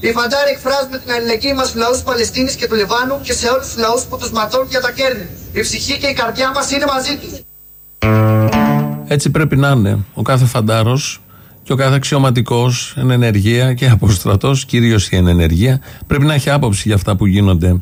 Οι φαντάροι εκφράζουμε την αλληλεγγύη μας στους λαούς της Παλαιστίνης και του Λιβάνου και σε όλους τους λαούς που τους ματώνουν για τα κέρδη. Η ψυχή και η καρδιά μας είναι μαζί τους. Έτσι πρέπει να είναι ο κάθε φαντάρος και ο κάθε αξιωματικός εν ενεργεία και αποστρατός, κυρίως η εν ενεργεία, πρέπει να έχει άποψη για αυτά που γίνονται.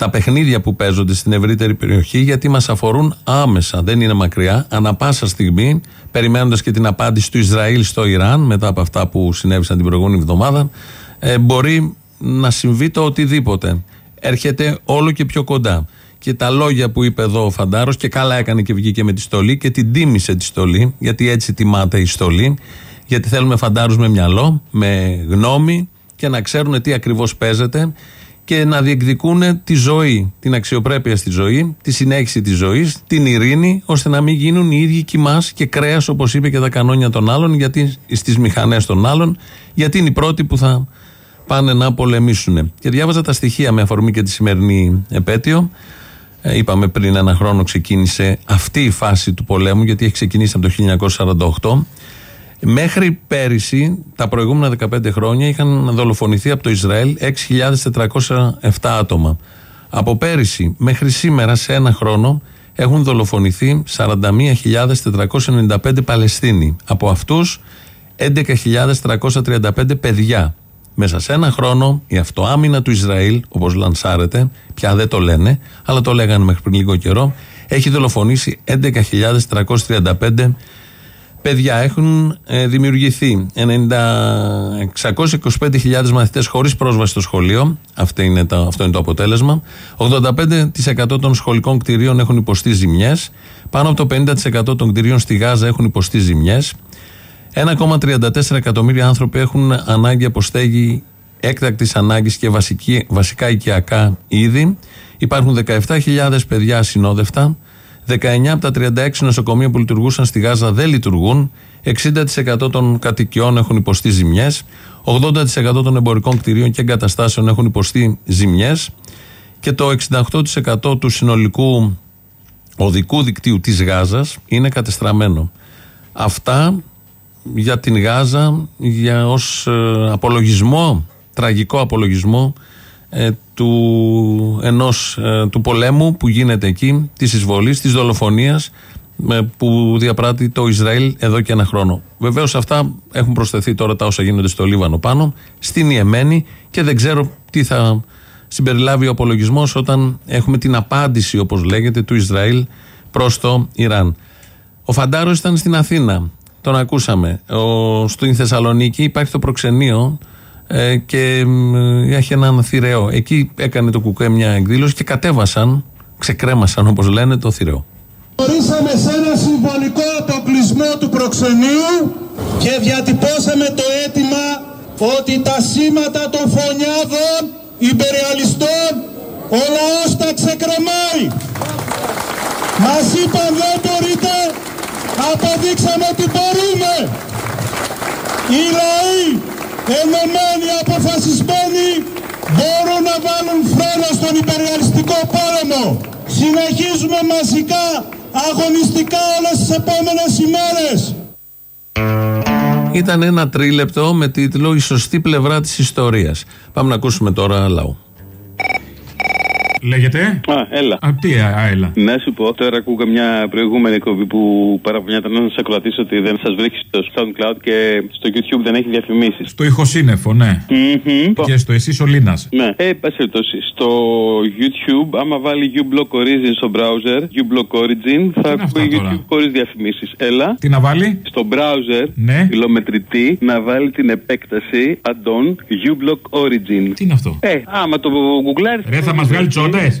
Τα παιχνίδια που παίζονται στην ευρύτερη περιοχή, γιατί μας αφορούν άμεσα, δεν είναι μακριά, ανα πάσα στιγμή, περιμένοντας και την απάντηση του Ισραήλ στο Ιράν, μετά από αυτά που συνέβησαν την προηγούμενη εβδομάδα, ε, μπορεί να συμβεί το οτιδήποτε. Έρχεται όλο και πιο κοντά. Και τα λόγια που είπε εδώ ο Φαντάρος, και καλά έκανε και βγήκε με τη στολή και την τίμησε τη στολή, γιατί έτσι τιμάται η στολή. Γιατί θέλουμε φαντάρους με μυαλό, με γνώμη και να ξέρουν τι ακριβώς παίζεται και να διεκδικούν τη ζωή, την αξιοπρέπεια στη ζωή, τη συνέχιση της ζωής, την ειρήνη, ώστε να μην γίνουν οι ίδιοι κοιμά και κρέας, όπως είπε και τα κανόνια των άλλων, γιατί στις μηχανές των άλλων, γιατί είναι οι πρώτοι που θα πάνε να πολεμήσουν. Και διάβαζα τα στοιχεία με αφορμή και τη σημερινή επέτειο. Ε, είπαμε πριν ένα χρόνο ξεκίνησε αυτή η φάση του πολέμου, γιατί έχει ξεκινήσει από το 1948. Μέχρι πέρυσι, τα προηγούμενα 15 χρόνια, είχαν δολοφονηθεί από το Ισραήλ 6.407 άτομα. Από πέρυσι μέχρι σήμερα, σε ένα χρόνο, έχουν δολοφονηθεί 41.495 Παλαιστίνοι. Από αυτούς 11.335 παιδιά. Μέσα σε ένα χρόνο η αυτοάμυνα του Ισραήλ, όπως λανσάρεται, πια δεν το λένε, αλλά το λέγανε μέχρι πριν λίγο καιρό, έχει δολοφονήσει 11.335 παιδιά. Έχουν ε, δημιουργηθεί 625.000 μαθητές χωρίς πρόσβαση στο σχολείο. Αυτό είναι, το, αυτό είναι το αποτέλεσμα. 85% των σχολικών κτηρίων έχουν υποστεί ζημιές. Πάνω από το 50% των κτηρίων στη Γάζα έχουν υποστεί ζημιές. 1,34 εκατομμύρια άνθρωποι έχουν ανάγκη από στέγη έκτακτης ανάγκης και βασική, βασικά οικιακά είδη. Υπάρχουν 17.000 παιδιά ασυνόδευτα. 19 από τα 36 νοσοκομεία που λειτουργούσαν στη Γάζα δεν λειτουργούν. 60% των κατοικιών έχουν υποστεί ζημιές. 80% των εμπορικών κτηρίων και εγκαταστάσεων έχουν υποστεί ζημιές. Και το 68% του συνολικού οδικού δικτύου της Γάζας είναι κατεστραμμένο. Αυτά για την Γάζα για ως ε, απολογισμό τραγικό απολογισμό ε, του, ενός, ε, του πολέμου που γίνεται εκεί, της εισβολής, της δολοφονίας με- που διαπράττει το Ισραήλ εδώ και ένα χρόνο. Βεβαίως αυτά έχουν προσθεθεί τώρα τα όσα γίνονται στο Λίβανο πάνω, στην Ιεμένη και δεν ξέρω τι θα συμπεριλάβει ο απολογισμός όταν έχουμε την απάντηση, όπως λέγεται, του Ισραήλ προς το Ιράν. Ο Φαντάρος ήταν στην Αθήνα. Τον ακούσαμε. Ο, στην Θεσσαλονίκη υπάρχει το προξενείο ε, και μ, έχει έναν θηρεό. Εκεί έκανε το Κουκέ μια εκδήλωση και κατέβασαν, ξεκρέμασαν όπως λένε, το θηρεό. Ορίσαμε σε ένα συμβολικό αποκλεισμό του προξενείου και διατυπώσαμε το αίτημα ότι τα σήματα των φωνιάδων υπεριαλιστών ο λαός τα ξεκρεμάει. Μας είπαν δεν μπορείτε, αποδείξαμε ότι μπορούμε. Οι λαοί ενωμένοι, αποφασισμένοι μπορούν να βάλουν φρένο στον υπεριαλιστικό πόλεμο. Συνεχίζουμε μαζικά, αγωνιστικά όλες τις επόμενες ημέρες. Ήταν ένα τρίλεπτο με τίτλο Η σωστή πλευρά της ιστορίας. Πάμε να ακούσουμε τώρα λαού. Λέγεται; Α, έλα. Α, τι, α, α, έλα. Να σου πω, τώρα ακούγα μια προηγούμενη εκπομπή που παραπονιάταν ένα ακροατή ότι δεν σας βρίσκει στο SoundCloud και στο YouTube δεν έχει διαφημίσεις. Στο ηχοσύννεφο, ναι. Και στο εσύ Σολίνα. Ναι, ε, πάση περιπτώσει, στο YouTube, άμα βάλει uBlock Origin στο browser, uBlock Origin, θα ακούει YouTube χωρίς διαφημίσεις. Έλα. Τι να βάλει; Στο browser, ναι. κιλομετρητή, να βάλει την επέκταση add-on uBlock Origin. Τι είναι αυτό; Ε, άμα το γκουγκλάρεις. Ρε, θα μας βγάλει τσόντε.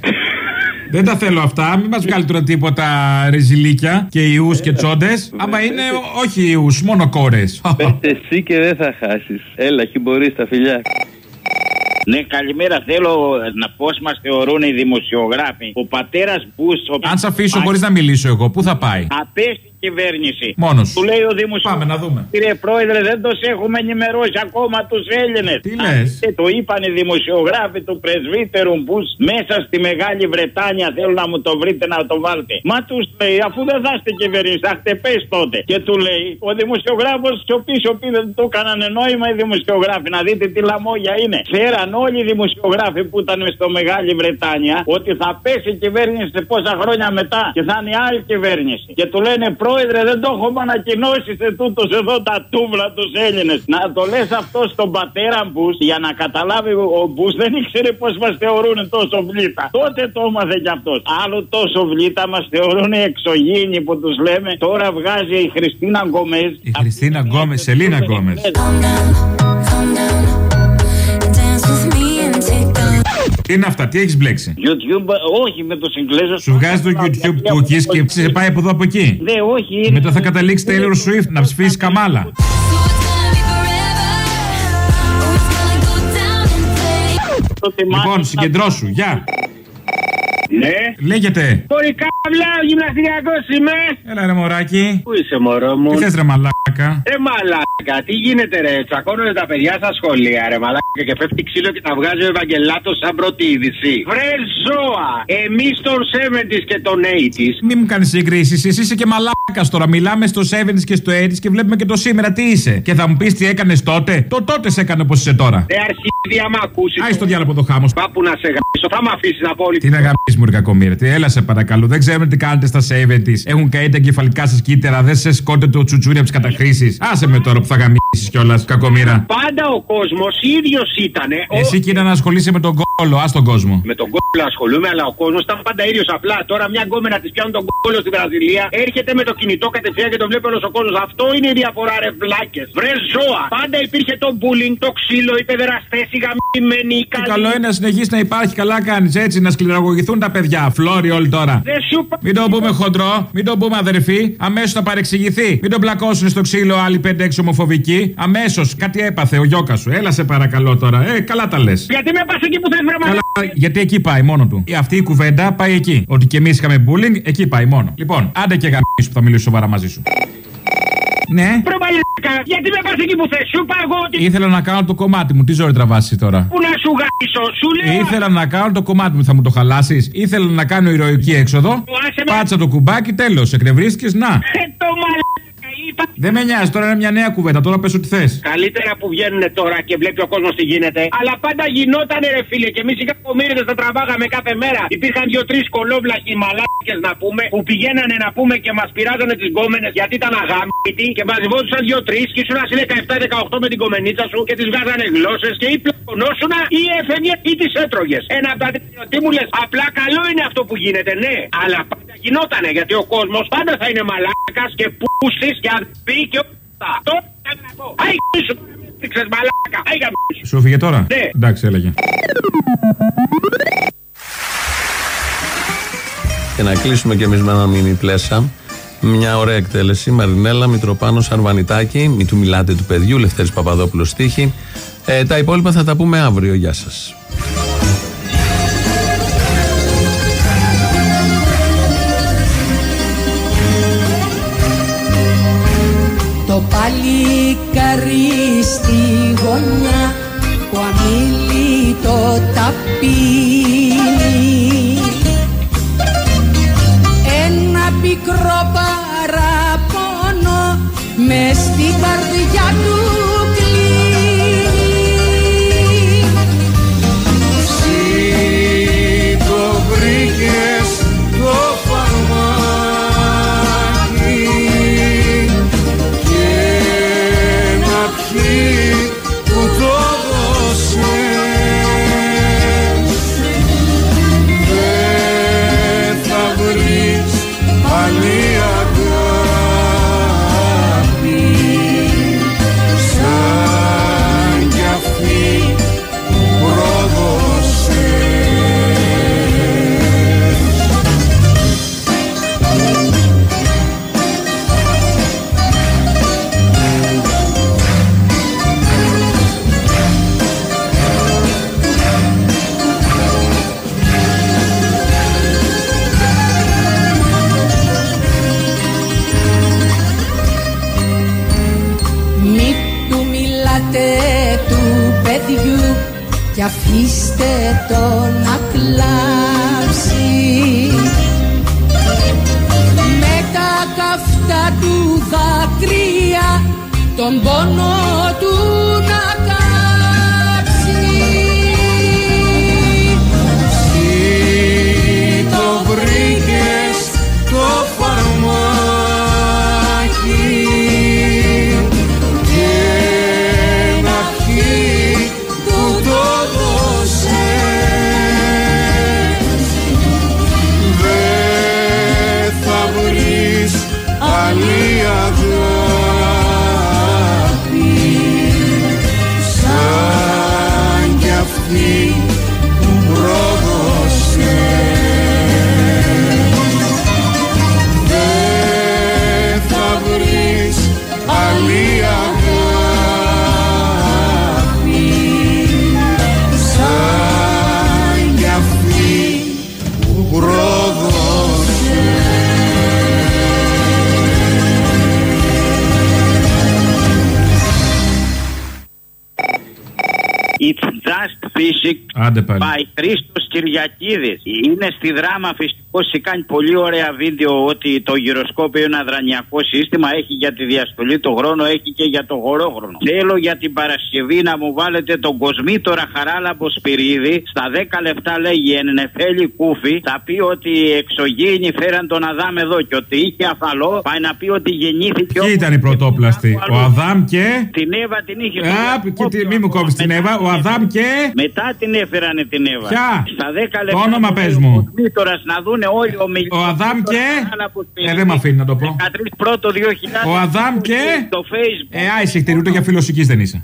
Δεν τα θέλω αυτά. Μην μας βγάλει τώρα τίποτα ρεζιλίκια και ιούς και τσόντες. Άμα είναι, όχι ιούς, μόνο κόρες. Πες εσύ και δεν θα χάσεις. Έλα, μπορείς τα φιλιά. Ναι, καλημέρα. Θέλω να πώς μας θεωρούν οι δημοσιογράφοι. Ο πατέρας Μπούς. Αν σε αφήσω χωρί να μιλήσω εγώ, πού θα πάει; Απέστη κυβέρνηση. Μόνος σου. Του λέει ο δημοσιογράφο. Πάμε να δούμε. Κύριε Πρόεδρε, δεν του έχουμε ενημερώσει ακόμα τους Έλληνες. Τι λες; Το είπαν οι δημοσιογράφοι του πρεσβύτερου Μπούς μέσα στη Μεγάλη Βρετάνια. Θέλω να μου το βρείτε να το βάλετε. Μα τους λέει, αφού δεν θα είστε κυβέρνηση, θα είστε πες τότε. Και του λέει, ο δημοσιογράφος σιωπή, σιωπή δεν του έκαναν νόημα οι δημοσιογράφοι. Να δείτε τι λαμόγια είναι. Ξέραν όλοι οι δημοσιογράφοι που ήταν στο Μεγάλη Βρετάνια ότι θα πέσει η κυβέρνηση σε πόσα χρόνια μετά και θα είναι άλλη κυβέρνηση. Και του λένε, Πρόεδρε, δεν το έχουμε ανακοινώσει σε τούτου εδώ τα τούβλα τους Έλληνες. Να το λες αυτό στον πατέρα Μπους για να καταλάβει ο Μπους δεν ήξερε πώς μας θεωρούν τόσο βλίτα. Τότε το έμαθε κι αυτός. Άλλο τόσο βλίτα μας θεωρούν οι εξωγήινοι που τους λέμε. Τώρα βγάζει η Χριστίνα Γκόμεζ. Η Χριστίνα Γκόμεζ, Σελίνα Γκόμεζ. Τι είναι αυτά, τι έχεις μπλέξει; YouTube, όχι με τους Ιγγλέζους. Σου βγάζει το YouTube cookies και σε πάει από εδώ από εκεί. Ναι, όχι. Μετά θα καταλήξει Taylor Swift να ψηφίσεις καμάλα. Λοιπόν, συγκεντρώσου, γεια. Ναι. Λέγεται. Μπορεί καβλά, γυμναστηριακός είμαι. Έλα ρε μωράκι. Πού είσαι μωρό μου; Τι θες ρε μαλάκα; Ρε μαλάκα, τι γίνεται ρε, τσακώνονται τα παιδιά στα σχολεία ρε μαλάκα και πέφτει ξύλο και τα βγάζει ο Ευαγγελάτος σαν πρώτη είδηση. Βρε ζώα, εμείς των 70s και των 80s. Μην μου κάνεις συγκρίσει. Εσύ είσαι και μαλάκας τώρα. Μιλάμε στο 70s και στο 80s και βλέπουμε και το σήμερα τι είσαι. Και θα μου πεις τι έκανες τότε; Το τότε σε έκανε όπως είσαι τώρα. Ρε αρχίδια μ' ακούσεις. Άι στο διάλογο το χάμος. Πάπου να σε γαμίσω, θα μ' αφήσεις να πω όλη Τι να γαμίσεις μου, ρε κακομοίρα. Τι έλα σε παρακαλώ. Δεν ξέρουμε τι κάνετε στα 70s. Έχουν καεί τα εγκεφαλικά σας κύτταρα. Δεν σε σκότε το τσουτσούρι από τις καταχρήσεις. Άσε με τώρα που θα γαμίσεις κιόλας, κακομοίρα. Πάντα ο κόσμος ίδιος ήτανε. Ο- Εσύ κύριε να ασχολείσαι με τον κόλο, ας τον κόσμο. Με τον κόλλο ασχολούμαι, αλλά ο κόσμος ήταν πάντα ίδιος. Απλά τώρα μια γκόμενα της πιάνουν τον κόλλο στη Βραζιλία, έρχεται με το κινητό κατευθείαν και τον βλέπει όλος ο κόσμος. Αυτό είναι η διαφορά, ρε βλάκες. Βρε ζώα. Πάντα υπήρχε το bullying, το ξύλο, οι παιδεραστές, οι γαμμένοι, οι Τι καλοί. καλό είναι να συνεχίσει να υπάρχει, καλά κάνεις έτσι, να σκληραγωγηθούν τα παιδιά. Φλόρι όλοι τώρα. Δεν σου είπα- Μην το πούμε χοντρό, μην το πούμε αδερφή, αμέσως να παρεξηγηθεί. Μην τον πλακώσουν στο ξύλο άλλοι 5-6 ομοφοβικοί. Αμέσως κάτι έπαθε ο γιώκας σου. Έλα σε παρακαλώ τώρα. Ε, καλά τα λες. Γιατί με πας εκεί που θες, βρε μαλάκα; Καλά, γιατί εκεί πάει μόνο του. Ε, Αυτή η κουβέντα πάει εκεί. Ότι και εμείς είχαμε bullying, εκεί πάει μόνο. Λοιπόν, άντε και γαμίσου που θα μιλήσω σοβαρά μαζί σου. Ναι. Βρε μαλάκα, γιατί με πα εκεί που θες. Σου είπα εγώ ότι. Ήθελα να κάνω το κομμάτι μου. Τι ζωή τραβάσεις τώρα; Πού να σου γαμίσω, σου λέω. Ήθελα να κάνω το κομμάτι μου, θα μου το χαλάσεις; Ήθελα να κάνω ηρωική έξοδο; Άσε με. Πάτσα το κουμπάκι, τέλος. Εκνευρίστηκε, να. Ε, το μαλάκα, είπα Δεν με νοιάζει, τώρα είναι μια νέα κουβέντα. Τώρα πες ό,τι θες. Καλύτερα που βγαίνουν τώρα και βλέπει ο κόσμος τι γίνεται. Αλλά πάντα γινότανε ρε φίλε και εμείς οι κακομίριδε τα τραβάγαμε κάθε μέρα. Υπήρχαν δύο-τρεις κολόβλαχοι μαλάκες να πούμε που πηγαίνανε να πούμε και μας πειράζανε τις γκόμενες γιατί ήταν αγάμητοι και μαζευόντουσαν δύο-τρεις και ήσουν ασύ 17-18 με την κομμενίτσα σου και τις βγάζανε γλώσσες και ή πλακωνόσουνα ή έφευγε ή τις έτρωγες. Ένα από τα τρία. Τι μου λες, απλά καλό είναι αυτό που γίνεται, ναι. Αλλά πάντα γινότανε γιατί ο κόσμος πάντα θα είναι μαλάκας και πούστη και αδερφή και όλα. Τώρα θα να πω. Αϊ, σου Ξέρεις μαλάκα, αϊ γαμίσου. Σου φύγε τώρα; Ναι. Εντάξει, έλεγε. Και να κλείσουμε κι εμείς με ένα μήνυ πλέσα. Μια ωραία εκτέλεση. Μαρινέλα, Μητροπάνος, Αρβανιτάκη. Μη του μιλάτε του παιδιού. Λευτέρης Παπαδόπουλος στίχη. Ε, τα υπόλοιπα θα τα πούμε αύριο. Γεια σας. Παλικάρι στη γωνιά που αμήλυτο τα πίνει Ένα πικρό παραπονό μες στην καρδιά του It's just physics Άντε πάλι. by Χρήστος Κυριακίδης. Είναι στη δράμα φυσικός, έχει κάνει πολύ ωραία βίντεο ότι το γυροσκόπιο είναι αδρανιακό σύστημα, έχει για τη διαστολή το χρόνο, έχει και για το χωρόχρονο. Θέλω για την Παρασκευή να μου βάλετε τον Κοσμήτορα Χαράλαμπος Σπυρίδη, στα 10 λεπτά λέγει εν νεφέλη κούφι, θα πει ότι οι εξωγήινοι φέραν τον Αδάμ εδώ και ότι είχε αφαλό, πάει να πει ότι γεννήθηκε Ποιοι ήταν οι πρωτόπλαστοι, ο Αδάμ και. Την Εύα την είχε Α, και τι, μη μου κόβει την Εύα, ο Αδάμ και. Μετά την έφερανε την Εύα. Ποια; Στα 10 λεπτά. Το όνομα που πες λέει ο μου. Κοσμήτορας να δούνε όλοι οι ομιλητές. Ο Αδάμ και. Ε, δεν με αφήνει να το πω. 13 πρώτο 2000. Ο Αδάμ και. Το Facebook. Ε, άισιχτη, ούτε για φιλοσοφική δεν είσαι.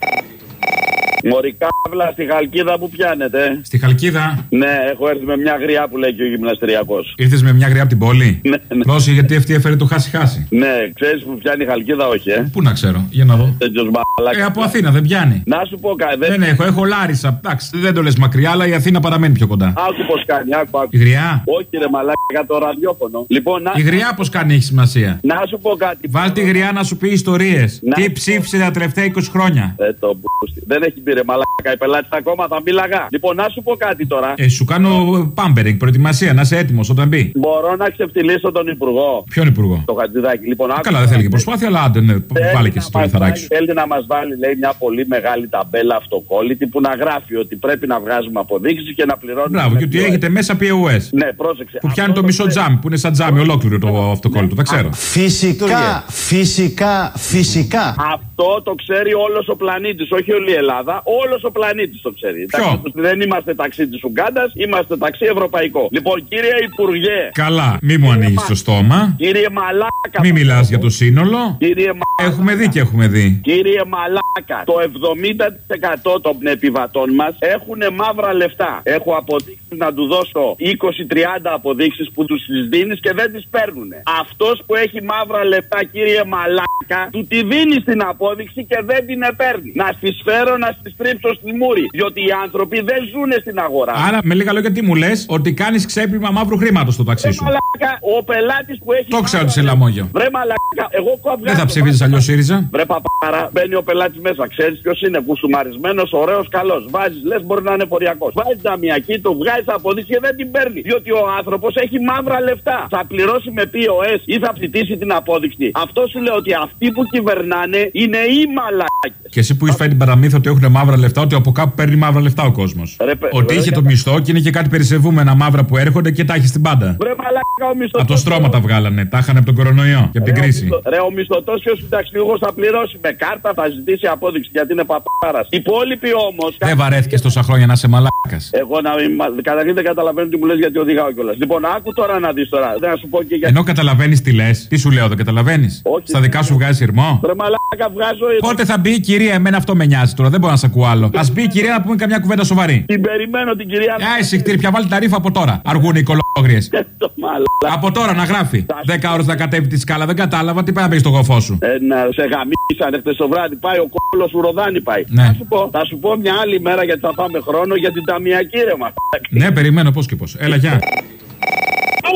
Μωρικάβλα στη Χαλκίδα που πιάνετε. Στη Χαλκίδα; Ναι, έχω έρθει με μια γριά που λέει και ο γυμναστηριακό. Ήρθες με μια γριά από την πόλη; Ναι, ναι. Δώσε γιατί αυτή έφερε το χάσει-χάσει. Ναι, ξέρεις που πιάνει η Χαλκίδα, όχι, ε; Πού να ξέρω, για να δω. Τέτοιος μαλάκα. Ε, από Αθήνα δεν πιάνει. Να σου πω κάτι. Δεν έχω, έχω Λάρισα. Εντάξει, δεν το λες μακριά, αλλά η Αθήνα παραμένει πιο κοντά. Άκου πώς κάνει, άκου, άκου. Η γριά; Όχι, ρε μαλάκα, το ραδιόφωνο. Λοιπόν, να... Η γριά πώς κάνει έχει σημασία; Να σου πω κάτι. Βάλ τη γριά να σου πει ιστορίες. Να Τι σου πω. ψήφισε τα τελευταία 20 χρόνια; Ε, το μπούστι. Δεν έχει μπει, ρε μαλάκα. Οι πελάτες ακόμα θα μίλαγα. Λοιπόν, να σου πω κάτι τώρα. Ε, σου κάνω πάμπερινγκ, προετοιμασία, να είσαι έτοιμος όταν μπει. Μπορώ να ξεφτυλίσω τον Υπουργό. Ποιον υπουργό; Το Χατζηδάκι. Λοιπόν, άκου Καλά, δεν τώρα. θέλει και προσπάθεια, αλλά άντε, ναι, βάλε και εσύ το μας λιθαράκι σου. βάλει- Θέλει να μας βάλει, λέει, μια πολύ μεγάλη ταμπέλα αυτοκόλλητη που να γράφει ότι πρέπει να βγάζουμε αποδείξεις και να πληρώνουμε. Μπράβο, και ότι έχετε μέσα POS. Ναι, πρόσεξε. Που πιάνει το μισό τζάμ, που είναι σαν τζάμι ολόκληρο το αυτοκόλλητο, τα ξέρω. Φυσικά, φυσικά, φυσικά. Αυτό το ξέρει όλος ο πλανήτης, όχι όλη η Ελλάδα. Όλος ο πλανήτης το ξέρει. Εντάξει, Δεν είμαστε ταξί της Ουγγάντας, είμαστε ταξί ευρωπαϊκό. Λοιπόν, κύριε Υπουργέ. Καλά, μη μου ανοίγεις το στόμα. Κύριε Μαλάκα. Μη μιλάς για το σύνολο. Κύριε Μαλάκα. Έχουμε δει και έχουμε δει. Κύριε Μαλάκα, το 70% των επιβατών μας έχουν μαύρα λεφτά. Έχω αποδείξεις να του δώσω 20-30 αποδείξεις που τους τις δίνεις και δεν τις παίρνουν. Αυτός που έχει μαύρα λεφτά, κύριε Μαλάκα, του τη δίνει την απόδειξη και δεν την παίρνει. Να στη φέρω να στη στρίψω στη μούρη. Διότι οι άνθρωποι δεν ζουν στην αγορά. Άρα, με λίγα λόγια, τι μου λες, ότι κάνεις ξέπλυμα μαύρου χρήματος στο ταξί σου; Μαλάκα, ο πελάτης που έχει. Το ξέρω ότι σε λαμόγιο. Βρε μαλάκα, εγώ κόβω. Δεν θα ψηφίζεις αλλιώς ΣΥΡΙΖΑ; Βρε παπάρα, μπαίνει ο πελάτης μέσα. Ξέρεις ποιος είναι, κουσουμαρισμένος, ωραίος, καλός. Βάζεις, λες, μπορεί να είναι ποριακό. Βάζεις ταμιακή, του βγάζεις αποδείξει και δεν την παίρνει. Διότι ο άνθρωπος έχει μαύρα λεφτά. Θα πληρώσει με POS ή θα ψητήσει την απόδειξη. Αυτό σου λέω ότι αυτοί που κυβερνάνε είναι οι μαλάκες. Και εσύ που έχει φάει την παραμύθα ότι έχουν μαύρα λεφτά, ότι από κάπου παίρνει μαύρα λεφτά ο κόσμος. Ρε, παι- Ότι ρε, είχε ρε, το μισθό και είναι και κάτι περισσευούμενα μαύρα που έρχονται και τα έχει στην πάντα. Βρε μαλάκα ο μισθωτό. Από το στρώμα τα βγάλανε. Τα είχαν από τον κορονοϊό και από την κρίση. Ρε, ο μισθωτό και ο συνταξιούχος θα πληρώσει με κάρτα, θα ζητήσει απόδειξη γιατί είναι παπάρας. Οι υπόλοιποι όμω. Δεν βαρέθηκες τόσα χρόνια να είσαι μαλάκας. Εγώ να μην. μα- Καταρχήν δεν καταλαβαίνω τι μου λες γιατί οδηγάω κιόλας. Λοιπόν, άκου τώρα να δεις τώρα. Δεν να σου πω και για. Ενώ καταλαβαίνεις τι λες, τι σου λέω, δεν καταλαβαίνεις; Στα δικά σου βγάζει ηρμό. Ρε μαλάκα βγάζω. Πότε θα μπει η κυρία, εμένα αυτό με νοιάζει τώρα, δεν μπορώ να σε ακούω άλλο. Α μπει η κυρία να πούμε καμιά κουβέντα σοβαρή. Την περιμένω την κυρία. Α, εσύ πια βάλει τα ρήφα από τώρα. Αργούν οι κολόγριες. Το μαλάκα. Από τώρα να γράφει. 10 ώρες να κατέβει τη σκάλα, δεν κατάλαβα τι πάει να πει στο γοφό σου. Ε, να σε γαμίσανε χτες το βράδυ. Πάει ο κόλλος σου ροδάνι πάει. Ναι. Θα, σου πω, θα σου πω μια άλλη μέρα γιατί θα πάμε χρόνο για την ταμιακή ρε μα. Ναι, περιμένω πώς και πώς. Έλα, γεια.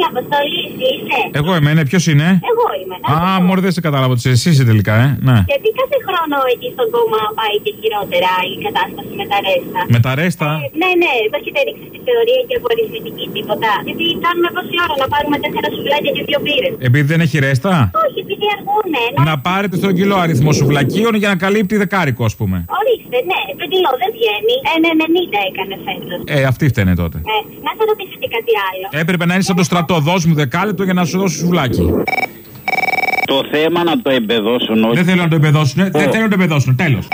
Έλα, Αποστολή, εσύ είσαι. Εγώ εμένα, ποιος είναι; Εγώ είμαι. να Α, σου πω. μωρέ, δεν σε κατάλαβα ότι εσύ είσαι τελικά, ε. Ναι. Γιατί κάθε χρόνο εκεί στον κόμμα πάει και χειρότερα η κατάσταση με τα ρέστα. Με τα ρέστα; Ε, ναι, ναι, δεν έχετε ρίξει στη θεωρία και απορριθμητική τίποτα. Γιατί κάνουμε πόση ώρα να πάρουμε τέσσερα σουβλάκια και δύο μπύρες. Επειδή δεν έχει ρέστα; Όχι, επειδή αργούνε. Να πάρετε στρογγυλό αριθμό σουβλακίων για να καλύπτει δεκάρικο, ας πούμε. Ορίστε, ναι, το κιλό δεν βγαίνει. Ένα 90 έκανε φέτος. Ε, αυτή φταίνε τότε. Ε, να σε ρωτήσω και κάτι άλλο. Έπρεπε να είναι σαν το στρατό. Δώσ' μου δεκάλεπτο για να σου δώσω σουβλάκι. Το θέμα να το εμπεδώσουν όλοι. Δεν θέλω να το εμπεδώσουν. Δεν θέλω να το εμπεδώσουν. Τέλος.